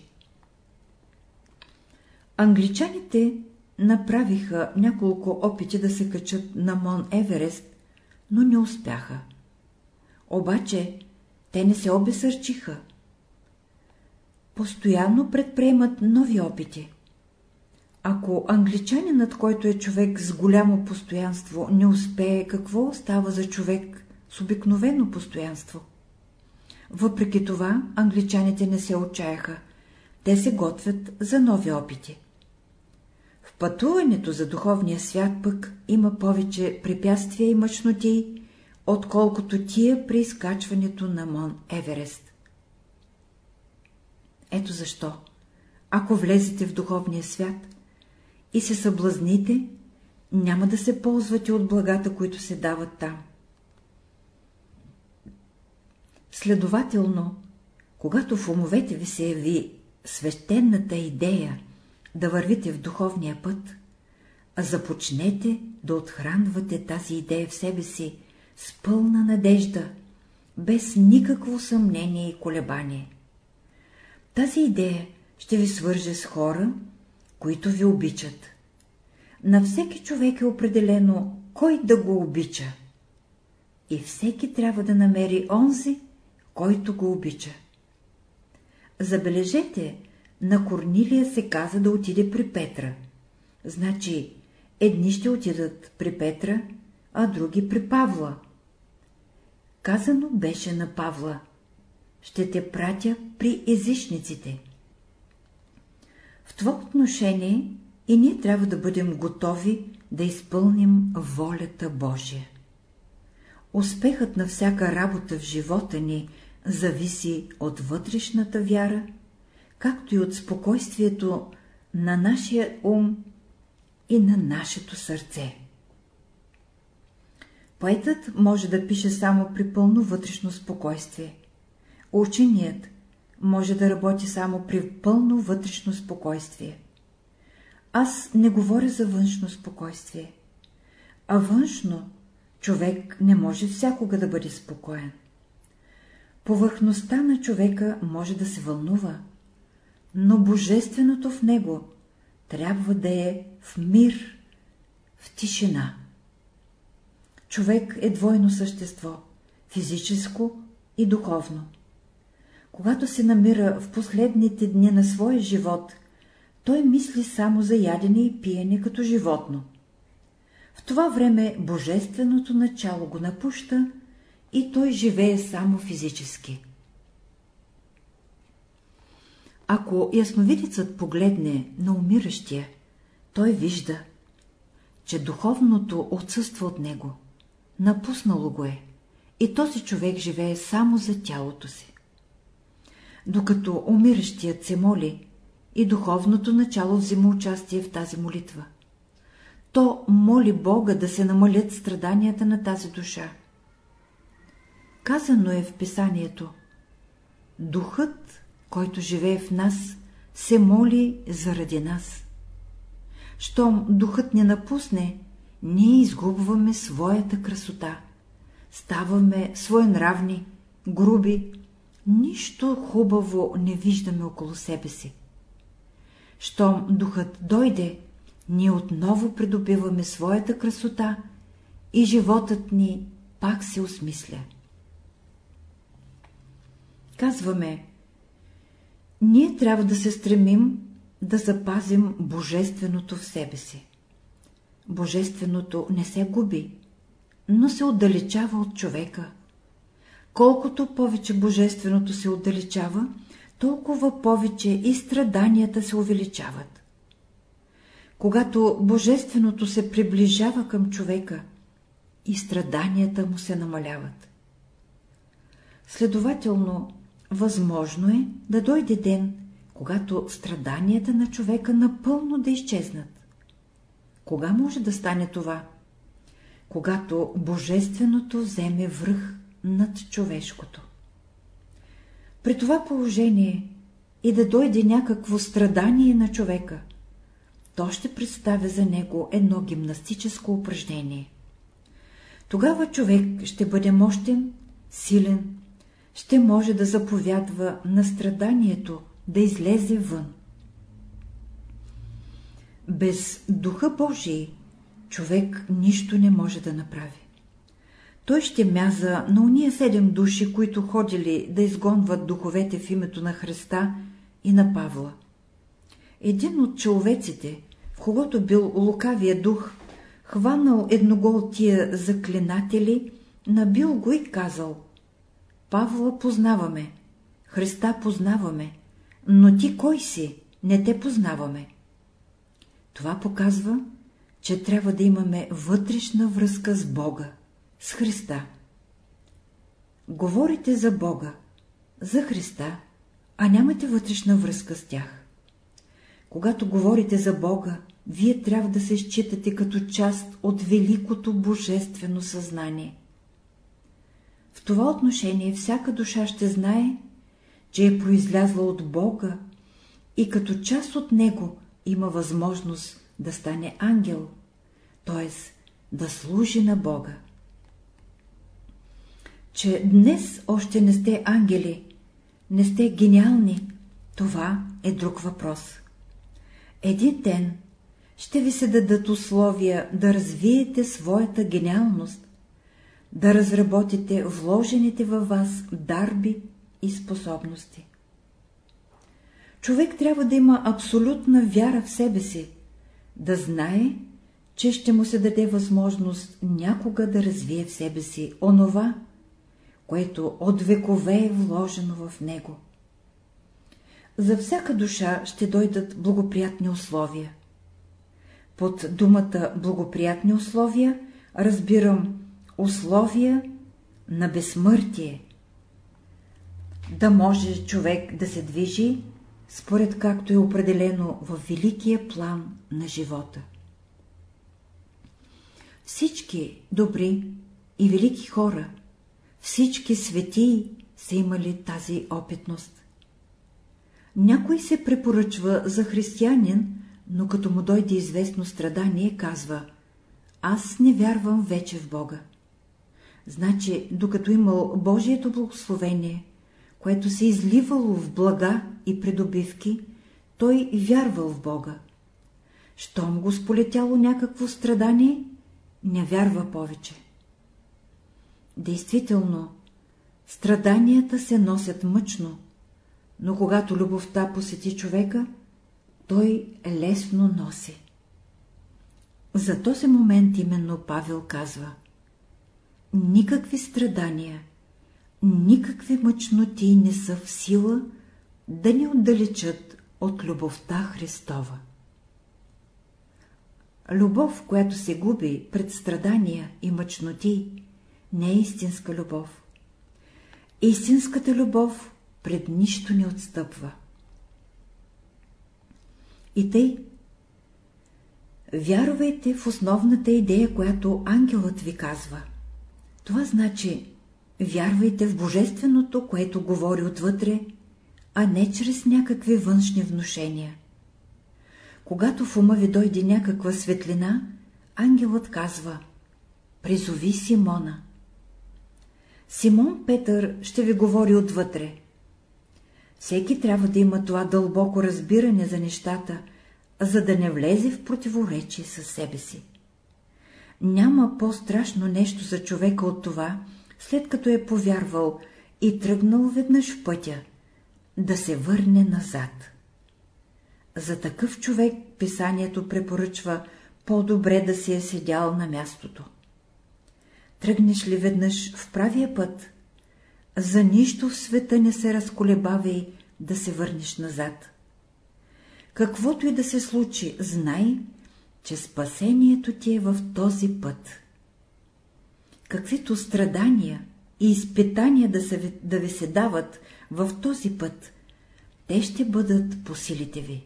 Англичаните направиха няколко опити да се качат на Мон Еверест, но не успяха. обаче те не се обесърчиха. Постоянно предприемат нови опити. Ако англичанинът, който е човек с голямо постоянство, не успее, какво остава за човек с обикновено постоянство? Въпреки това, англичаните не се отчаяха. Те се готвят за нови опити. В пътуването за духовния свят пък има повече препятствия и мъчноти, отколкото тия при изкачването на Мон Еверест. Ето защо, ако влезете в духовния свят и се съблазните, няма да се ползвате от благата, които се дават там. Следователно, когато в умовете ви се яви свещената идея да вървите в духовния път, а започнете да отхранвате тази идея в себе си с пълна надежда, без никакво съмнение и колебание. Тази идея ще ви свърже с хора, които ви обичат. На всеки човек е определено кой да го обича. И всеки трябва да намери онзи, който го обича. Забележете, на Корнилия се каза да отиде при Петра. Значи, едни ще отидат при Петра, а други при Павла. Казано беше на Павла, ще те пратя при езичниците. В това отношение и ние трябва да бъдем готови да изпълним волята Божия. Успехът на всяка работа в живота ни зависи от вътрешната вяра, както и от спокойствието на нашия ум и на нашето сърце. Поетът може да пише само при пълно вътрешно спокойствие. Ученият може да работи само при пълно вътрешно спокойствие. Аз не говоря за външно спокойствие, а външно човек не може всякога да бъде спокоен. Повърхността на човека може да се вълнува, но божественото в него трябва да е в мир, в тишина. Човек е двойно същество – физическо и духовно. Когато се намира в последните дни на своя живот, той мисли само за ядене и пиене като животно. В това време божественото начало го напуща и той живее само физически. Ако ясновидецът погледне на умиращия, той вижда, че духовното отсъства от него, напуснало го е, и този човек живее само за тялото си. Докато умиращият се моли, и духовното начало взима участие в тази молитва. То моли Бога да се намалят страданията на тази душа. Казано е в писанието Духът, който живее в нас, се моли заради нас. Щом духът не напусне, ние изгубваме своята красота. Ставаме своенравни, груби, нищо хубаво не виждаме около себе си. Щом духът дойде, ние отново придобиваме своята красота и животът ни пак се осмисля. Казваме, ние трябва да се стремим да запазим Божественото в себе си. Божественото не се губи, но се отдалечава от човека. Колкото повече Божественото се отдалечава, толкова повече и страданията се увеличават. Когато Божественото се приближава към човека, и страданията му се намаляват. Следователно, възможно е да дойде ден, когато страданията на човека напълно да изчезнат. Кога може да стане това? Когато Божественото вземе връх над човешкото. При това положение и да дойде някакво страдание на човека, то ще представя за него едно гимнастическо упражнение. Тогава човек ще бъде мощен, силен, ще може да заповядва на страданието да излезе вън. Без Духа Божий човек нищо не може да направи. той ще мяза на уния седем души, които ходили да изгонват духовете в името на Христа и на Павла. Един от човеците, в когото бил лукавия дух, хванал едного от тия заклинатели, набил го и казал — Павла познаваме, Христа познаваме, но ти кой си, не те познаваме. Това показва, че трябва да имаме вътрешна връзка с Бога, с Христа. Говорите за Бога, за Христа, а нямате вътрешна връзка с тях. Когато говорите за Бога, вие трябва да се считате като част от великото божествено съзнание. Това отношение всяка душа ще знае, че е произлязла от Бога и като част от Него има възможност да стане ангел, т.е. да служи на Бога. Че днес още не сте ангели, не сте гениални, това е друг въпрос. Един ден ще ви се дадат условия да развиете своята гениалност, да разработите вложените във вас дарби и способности. Човек трябва да има абсолютна вяра в себе си, да знае, че ще му се даде възможност някога да развие в себе си онова, което от векове е вложено в него. За всяка душа ще дойдат благоприятни условия. Под думата благоприятни условия разбирам условия на безсмъртие. Да може човек да се движи според както е определено в великия план на живота. Всички добри и велики хора, всички светии са имали тази опитност. Някой се препоръчва за християнин, но като му дойде известно страдание, казва «Аз не вярвам вече в Бога». Значи, докато имал Божието благословение, което се изливало в блага и придобивки, той вярвал в Бога. Щом го сполетяло някакво страдание, не вярва повече. Действително, страданията се носят мъчно, но когато любовта посети човека, той лесно носи. За този момент именно Павел казва Никакви страдания, никакви мъчноти не са в сила да ни отдалечат от любовта Христова. Любов, която се губи пред страдания и мъчноти, не е истинска любов. Истинската любов пред нищо не отстъпва. И тъй, вярвайте в основната идея, която ангелът ви казва. Това значи, вярвайте в Божественото, което говори отвътре, а не чрез някакви външни внушения. Когато в ума ви дойде някаква светлина, ангелът казва «Призови Симона». Симон Петър ще ви говори отвътре. Всеки трябва да има това дълбоко разбиране за нещата, за да не влезе в противоречие със себе си. Няма по-страшно нещо за човека от това, след като е повярвал и тръгнал веднъж в пътя, да се върне назад. За такъв човек писанието препоръчва по-добре да си е седял на мястото. Тръгнеш ли веднъж в правия път, за нищо в света не се разколебавай да се върнеш назад. Каквото и да се случи, знай, че спасението ти е в този път. Каквито страдания и изпитания да, се, да ви се дават в този път, те ще бъдат по силите ви.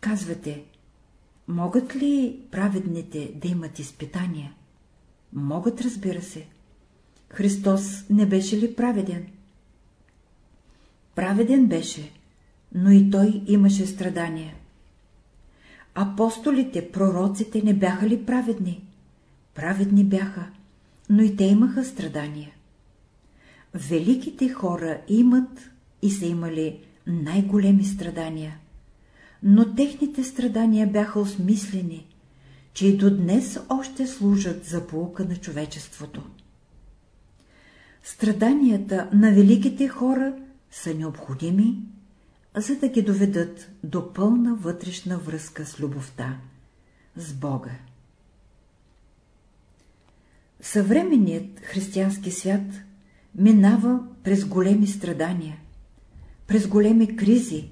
Казвате, могат ли праведните да имат изпитания? Могат, разбира се. Христос не беше ли праведен? Праведен беше, но и той имаше страдания. Апостолите, пророците не бяха ли праведни? Праведни бяха, но и те имаха страдания. Великите хора имат и са имали най-големи страдания, но техните страдания бяха осмислени, че и до днес още служат за полука на човечеството. Страданията на великите хора са необходими, за да ги доведат до пълна вътрешна връзка с любовта, с Бога. Съвременният християнски свят минава през големи страдания, през големи кризи,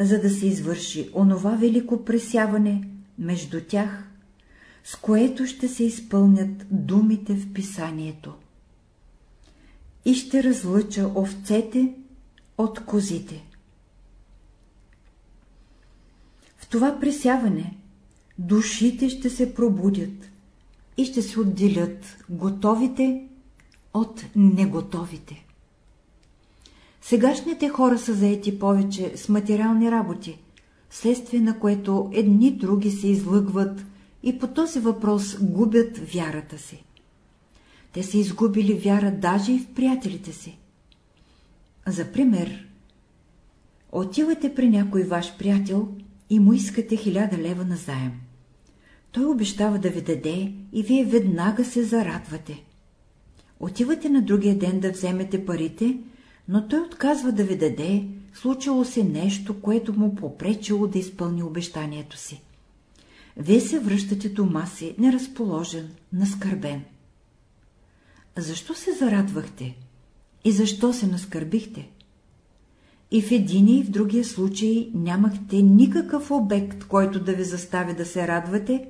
за да се извърши онова велико пресяване между тях, с което ще се изпълнят думите в писанието. И ще разлъча овцете от козите. В това пресяване душите ще се пробудят и ще се отделят готовите от неготовите. Сегашните хора са заети повече с материални работи, следствие на което едни други се излъгват и по този въпрос губят вярата си. Те са изгубили вяра даже и в приятелите си. За пример, отивате при някой ваш приятел и му искате хиляда лева на заем. Той обещава да ви даде и вие веднага се зарадвате. Отивате на другия ден да вземете парите, но той отказва да ви даде, случило се нещо, което му попречило да изпълни обещанието си. Вие се връщате дома си неразположен, наскърбен. Защо се зарадвахте? И защо се наскърбихте? И в един и в другия случай нямахте никакъв обект, който да ви застави да се радвате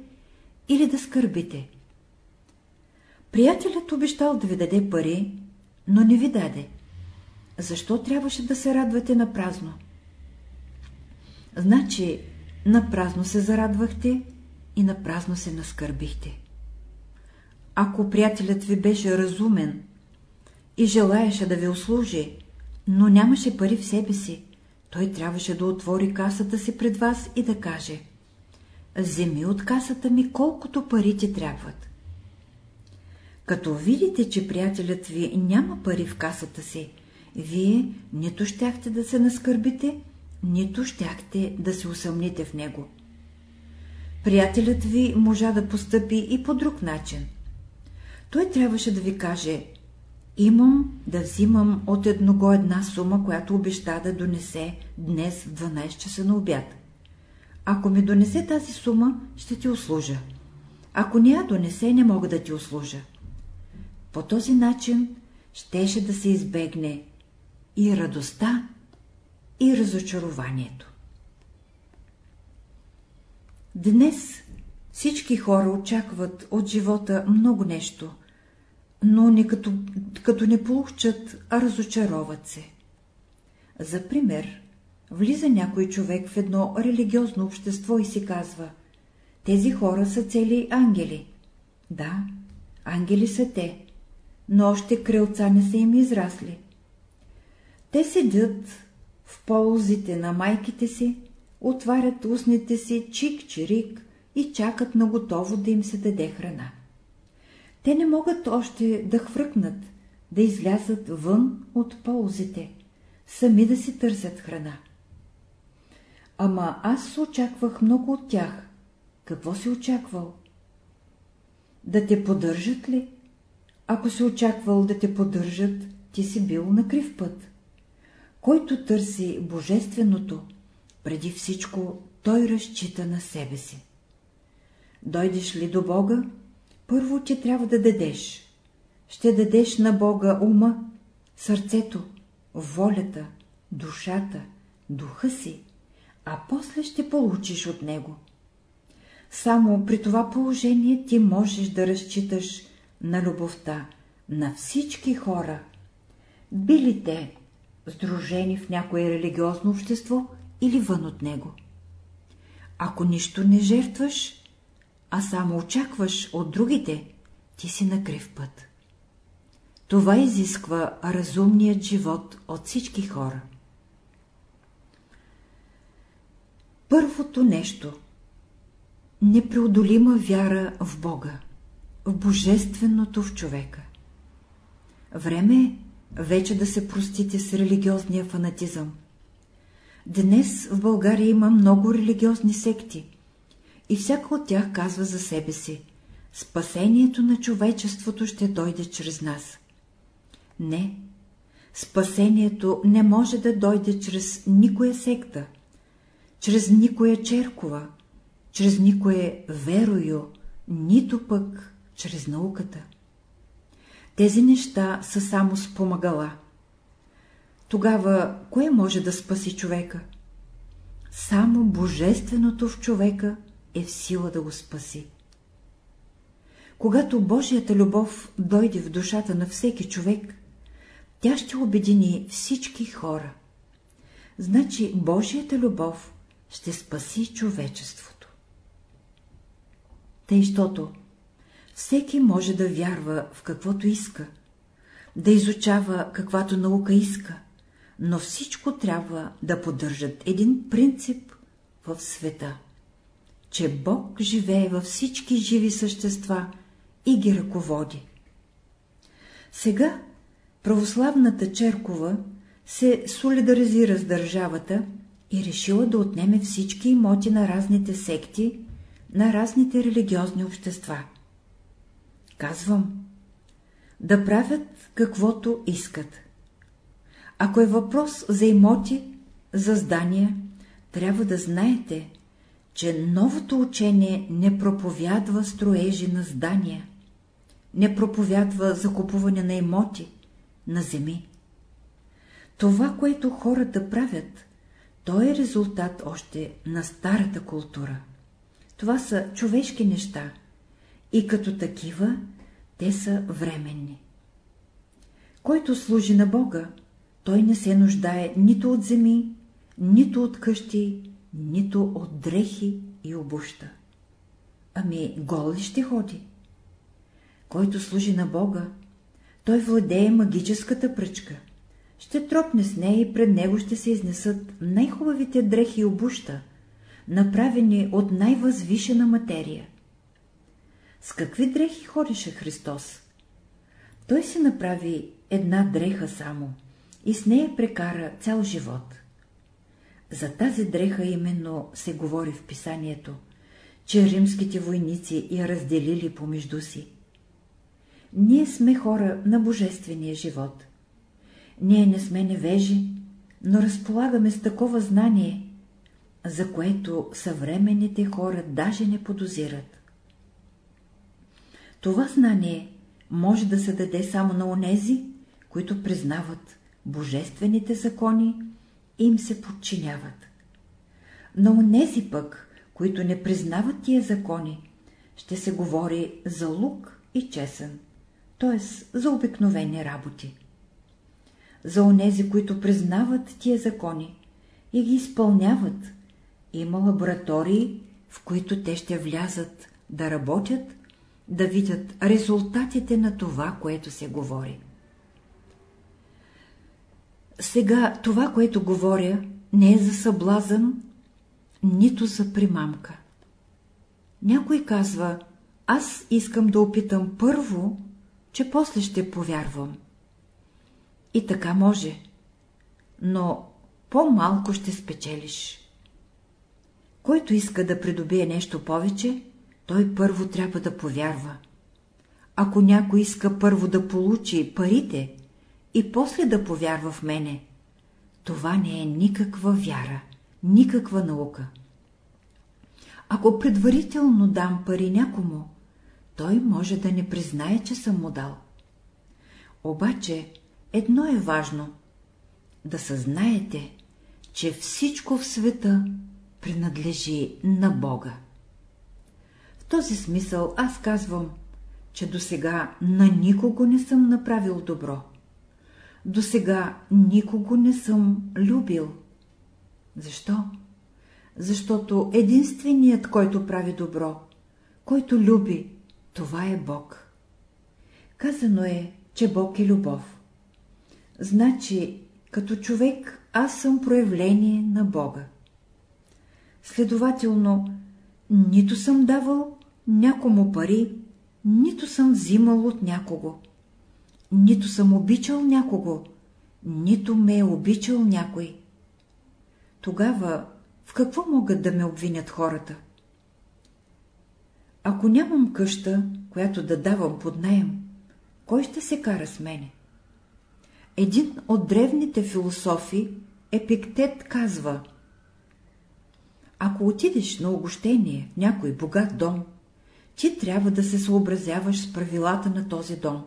или да скърбите. Приятелят обещал да ви даде пари, но не ви даде. Защо трябваше да се радвате на празно? Значи, на празно се зарадвахте и на празно се наскърбихте. Ако приятелят ви беше разумен и желаеше да ви услужи, но нямаше пари в себе си, той трябваше да отвори касата си пред вас и да каже «Вземи от касата ми колкото пари ти трябват». Като видите, че приятелят ви няма пари в касата си, вие нито щяхте да се наскърбите, нито щяхте да се усъмните в него. Приятелят ви можа да постъпи и по друг начин. Той трябваше да ви каже Имам да взимам от едного една сума, която обеща да донесе днес в 12 часа на обяд. Ако ми донесе тази сума, ще ти услужа. Ако не я донесе, не мога да ти услужа. По този начин щеше да се избегне и радостта, и разочарованието. Днес всички хора очакват от живота много нещо, но не като, като не получат, а разочароват се. За пример, влиза някой човек в едно религиозно общество и си казва тези хора са цели ангели. Да, ангели са те, но още крилца не са им израсли. Те седят в ползите на майките си, отварят устните си чик-чирик и чакат на готово да им се даде храна. Те не могат още да хвръкнат, да излязат вън от ползите, сами да си търсят храна. Ама аз очаквах много от тях. Какво си очаквал? Да те поддържат ли? Ако си очаквал да те поддържат, ти си бил на крив път. Който търси божественото, преди всичко той разчита на себе си. Дойдеш ли до Бога, първо ти трябва да дадеш. Ще дадеш на Бога ума, сърцето, волята, душата, духа си, а после ще получиш от Него. Само при това положение ти можеш да разчиташ на любовта на всички хора, били те сдружени в някое религиозно общество или вън от него. Ако нищо не жертваш, а само очакваш от другите, ти си на крив път. Това изисква разумният живот от всички хора. Първото нещо – непреодолима вяра в Бога, в Божественото в човека. Време е вече да се простите с религиозния фанатизъм. Днес в България има много религиозни секти и всяка от тях казва за себе си — спасението на човечеството ще дойде чрез нас. Не, спасението не може да дойде чрез никоя секта, чрез никоя черкова, чрез никое верою, нито пък чрез науката. Тези неща са само спомагала. Тогава кое може да спаси човека? Само Божественото в човека е в сила да го спаси. Когато Божията любов дойде в душата на всеки човек, тя ще обедини всички хора. Значи Божията любов ще спаси човечеството. Тъй, щото всеки може да вярва в каквото иска, да изучава каквато наука иска, но всичко трябва да поддържат един принцип в света, че Бог живее във всички живи същества и ги ръководи. Сега православната черкова се солидаризира с държавата и решила да отнеме всички имоти на разните секти, на разните религиозни общества. Казвам, да правят каквото искат. Ако е въпрос за имоти, за здания, трябва да знаете, че новото учение не проповядва строежи на здания, не проповядва закупуване на имоти, на земи. Това, което хората правят, то е резултат още на старата култура. Това са човешки неща и като такива те са временни. Който служи на Бога, той не се нуждае нито от земи, нито от къщи, нито от дрехи и обуща. Ами гол ли ще ходи? Който служи на Бога, той владее магическата пръчка. Ще тропне с нея и пред него ще се изнесат най-хубавите дрехи и обуща, направени от най-възвишена материя. С какви дрехи ходеше Христос? Той си направи една дреха само и с нея прекара цял живот. За тази дреха именно се говори в писанието, че римските войници я разделили помежду си. Ние сме хора на божествения живот. Ние не сме невежи, но разполагаме с такова знание, за което съвременните хора даже не подозират. Това знание може да се даде само на онези, които признават божествените закони им се подчиняват. На онези пък, които не признават тия закони, ще се говори за лук и чесън, т.е. за обикновени работи. За онези, които признават тия закони и ги изпълняват, има лаборатории, в които те ще влязат да работят да видят резултатите на това, което се говори. Сега това, което говоря, не е за съблазън, нито за примамка. Някой казва, аз искам да опитам първо, че после ще повярвам. И така може, но по-малко ще спечелиш. Който иска да придобие нещо повече, той първо трябва да повярва. Ако някой иска първо да получи парите и после да повярва в мене, това не е никаква вяра, никаква наука. Ако предварително дам пари някому, той може да не признае, че съм му дал. Обаче едно е важно – да съзнаете, че всичко в света принадлежи на Бога този смисъл аз казвам, че до сега на никого не съм направил добро. До сега никого не съм любил. Защо? Защото единственият, който прави добро, който люби, това е Бог. Казано е, че Бог е любов. Значи, като човек, аз съм проявление на Бога. Следователно, нито съм давал, някому пари, нито съм взимал от някого. Нито съм обичал някого, нито ме е обичал някой. Тогава в какво могат да ме обвинят хората? Ако нямам къща, която да давам под наем, кой ще се кара с мене? Един от древните философи, Епиктет, казва Ако отидеш на огощение в някой богат дом, ти трябва да се съобразяваш с правилата на този дом.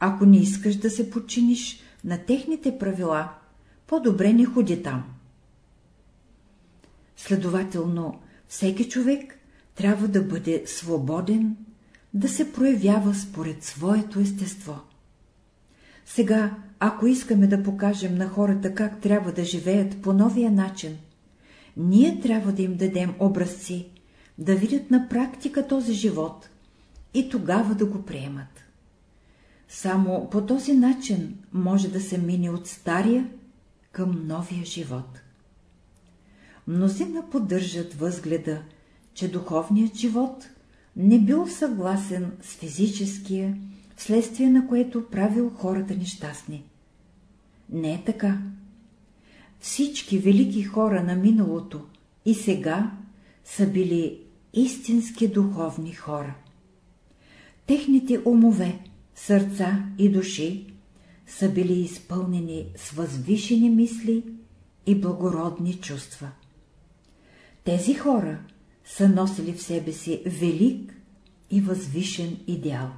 Ако не искаш да се подчиниш на техните правила, по-добре не ходи там. Следователно, всеки човек трябва да бъде свободен, да се проявява според своето естество. Сега, ако искаме да покажем на хората как трябва да живеят по новия начин, ние трябва да им дадем образци, да видят на практика този живот и тогава да го приемат. Само по този начин може да се мине от стария към новия живот. Мнозина поддържат възгледа, че духовният живот не бил съгласен с физическия, вследствие на което правил хората нещастни. Не е така. Всички велики хора на миналото и сега са били истински духовни хора. Техните умове, сърца и души са били изпълнени с възвишени мисли и благородни чувства. Тези хора са носили в себе си велик и възвишен идеал.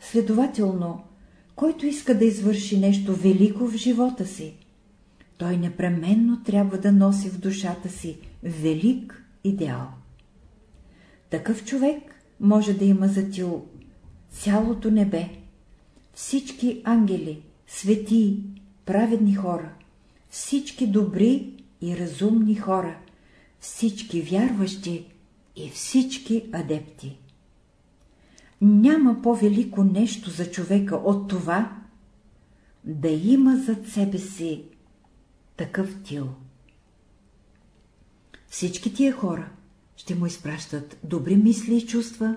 Следователно, който иска да извърши нещо велико в живота си, той непременно трябва да носи в душата си велик идеал. Такъв човек може да има за тил цялото небе, всички ангели, светии, праведни хора, всички добри и разумни хора, всички вярващи и всички адепти. Няма по-велико нещо за човека от това, да има зад себе си такъв тил. Всички тия хора ще му изпращат добри мисли и чувства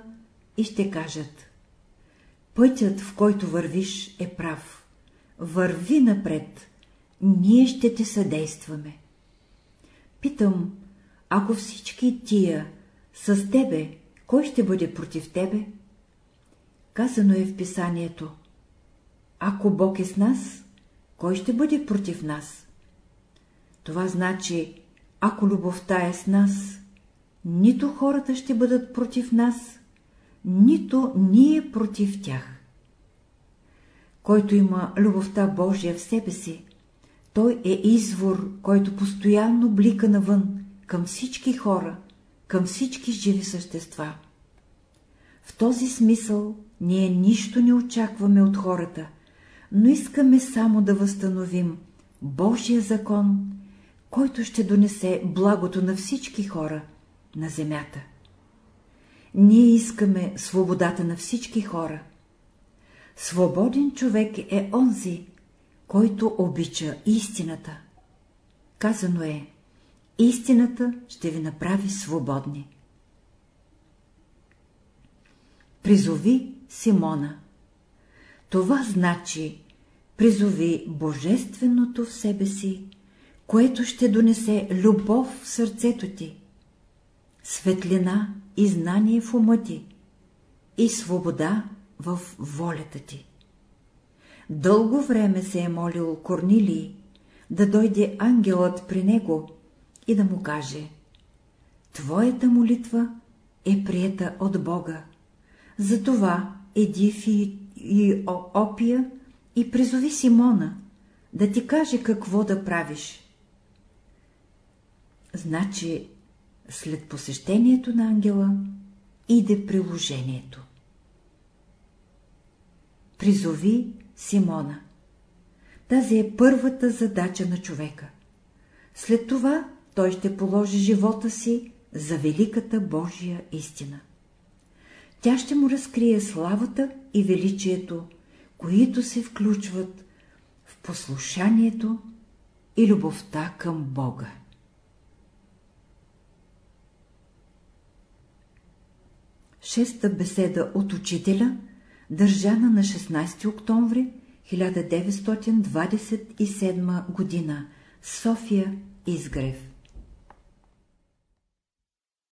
и ще кажат Пътят, в който вървиш, е прав. Върви напред. Ние ще те съдействаме. Питам, ако всички тия с тебе, кой ще бъде против тебе? Казано е в писанието. Ако Бог е с нас, кой ще бъде против нас? Това значи, ако любовта е с нас, нито хората ще бъдат против нас, нито ние против тях. Който има любовта Божия в себе си, той е извор, който постоянно блика навън, към всички хора, към всички живи същества. В този смисъл ние нищо не очакваме от хората, но искаме само да възстановим Божия закон, който ще донесе благото на всички хора на земята. Ние искаме свободата на всички хора. Свободен човек е онзи, който обича истината. Казано е, истината ще ви направи свободни. Призови Симона. Това значи призови Божественото в себе си, което ще донесе любов в сърцето ти, светлина и знание в ума ти и свобода в волята ти. Дълго време се е молил Корнилий да дойде ангелът при него и да му каже Твоята молитва е приета от Бога, затова еди в и, опия и призови Симона да ти каже какво да правиш. Значи след посещението на ангела иде приложението. Призови Симона. Тази е първата задача на човека. След това той ще положи живота си за великата Божия истина. Тя ще му разкрие славата и величието, които се включват в послушанието и любовта към Бога. Шеста беседа от учителя, държана на 16 октомври 1927 година, София Изгрев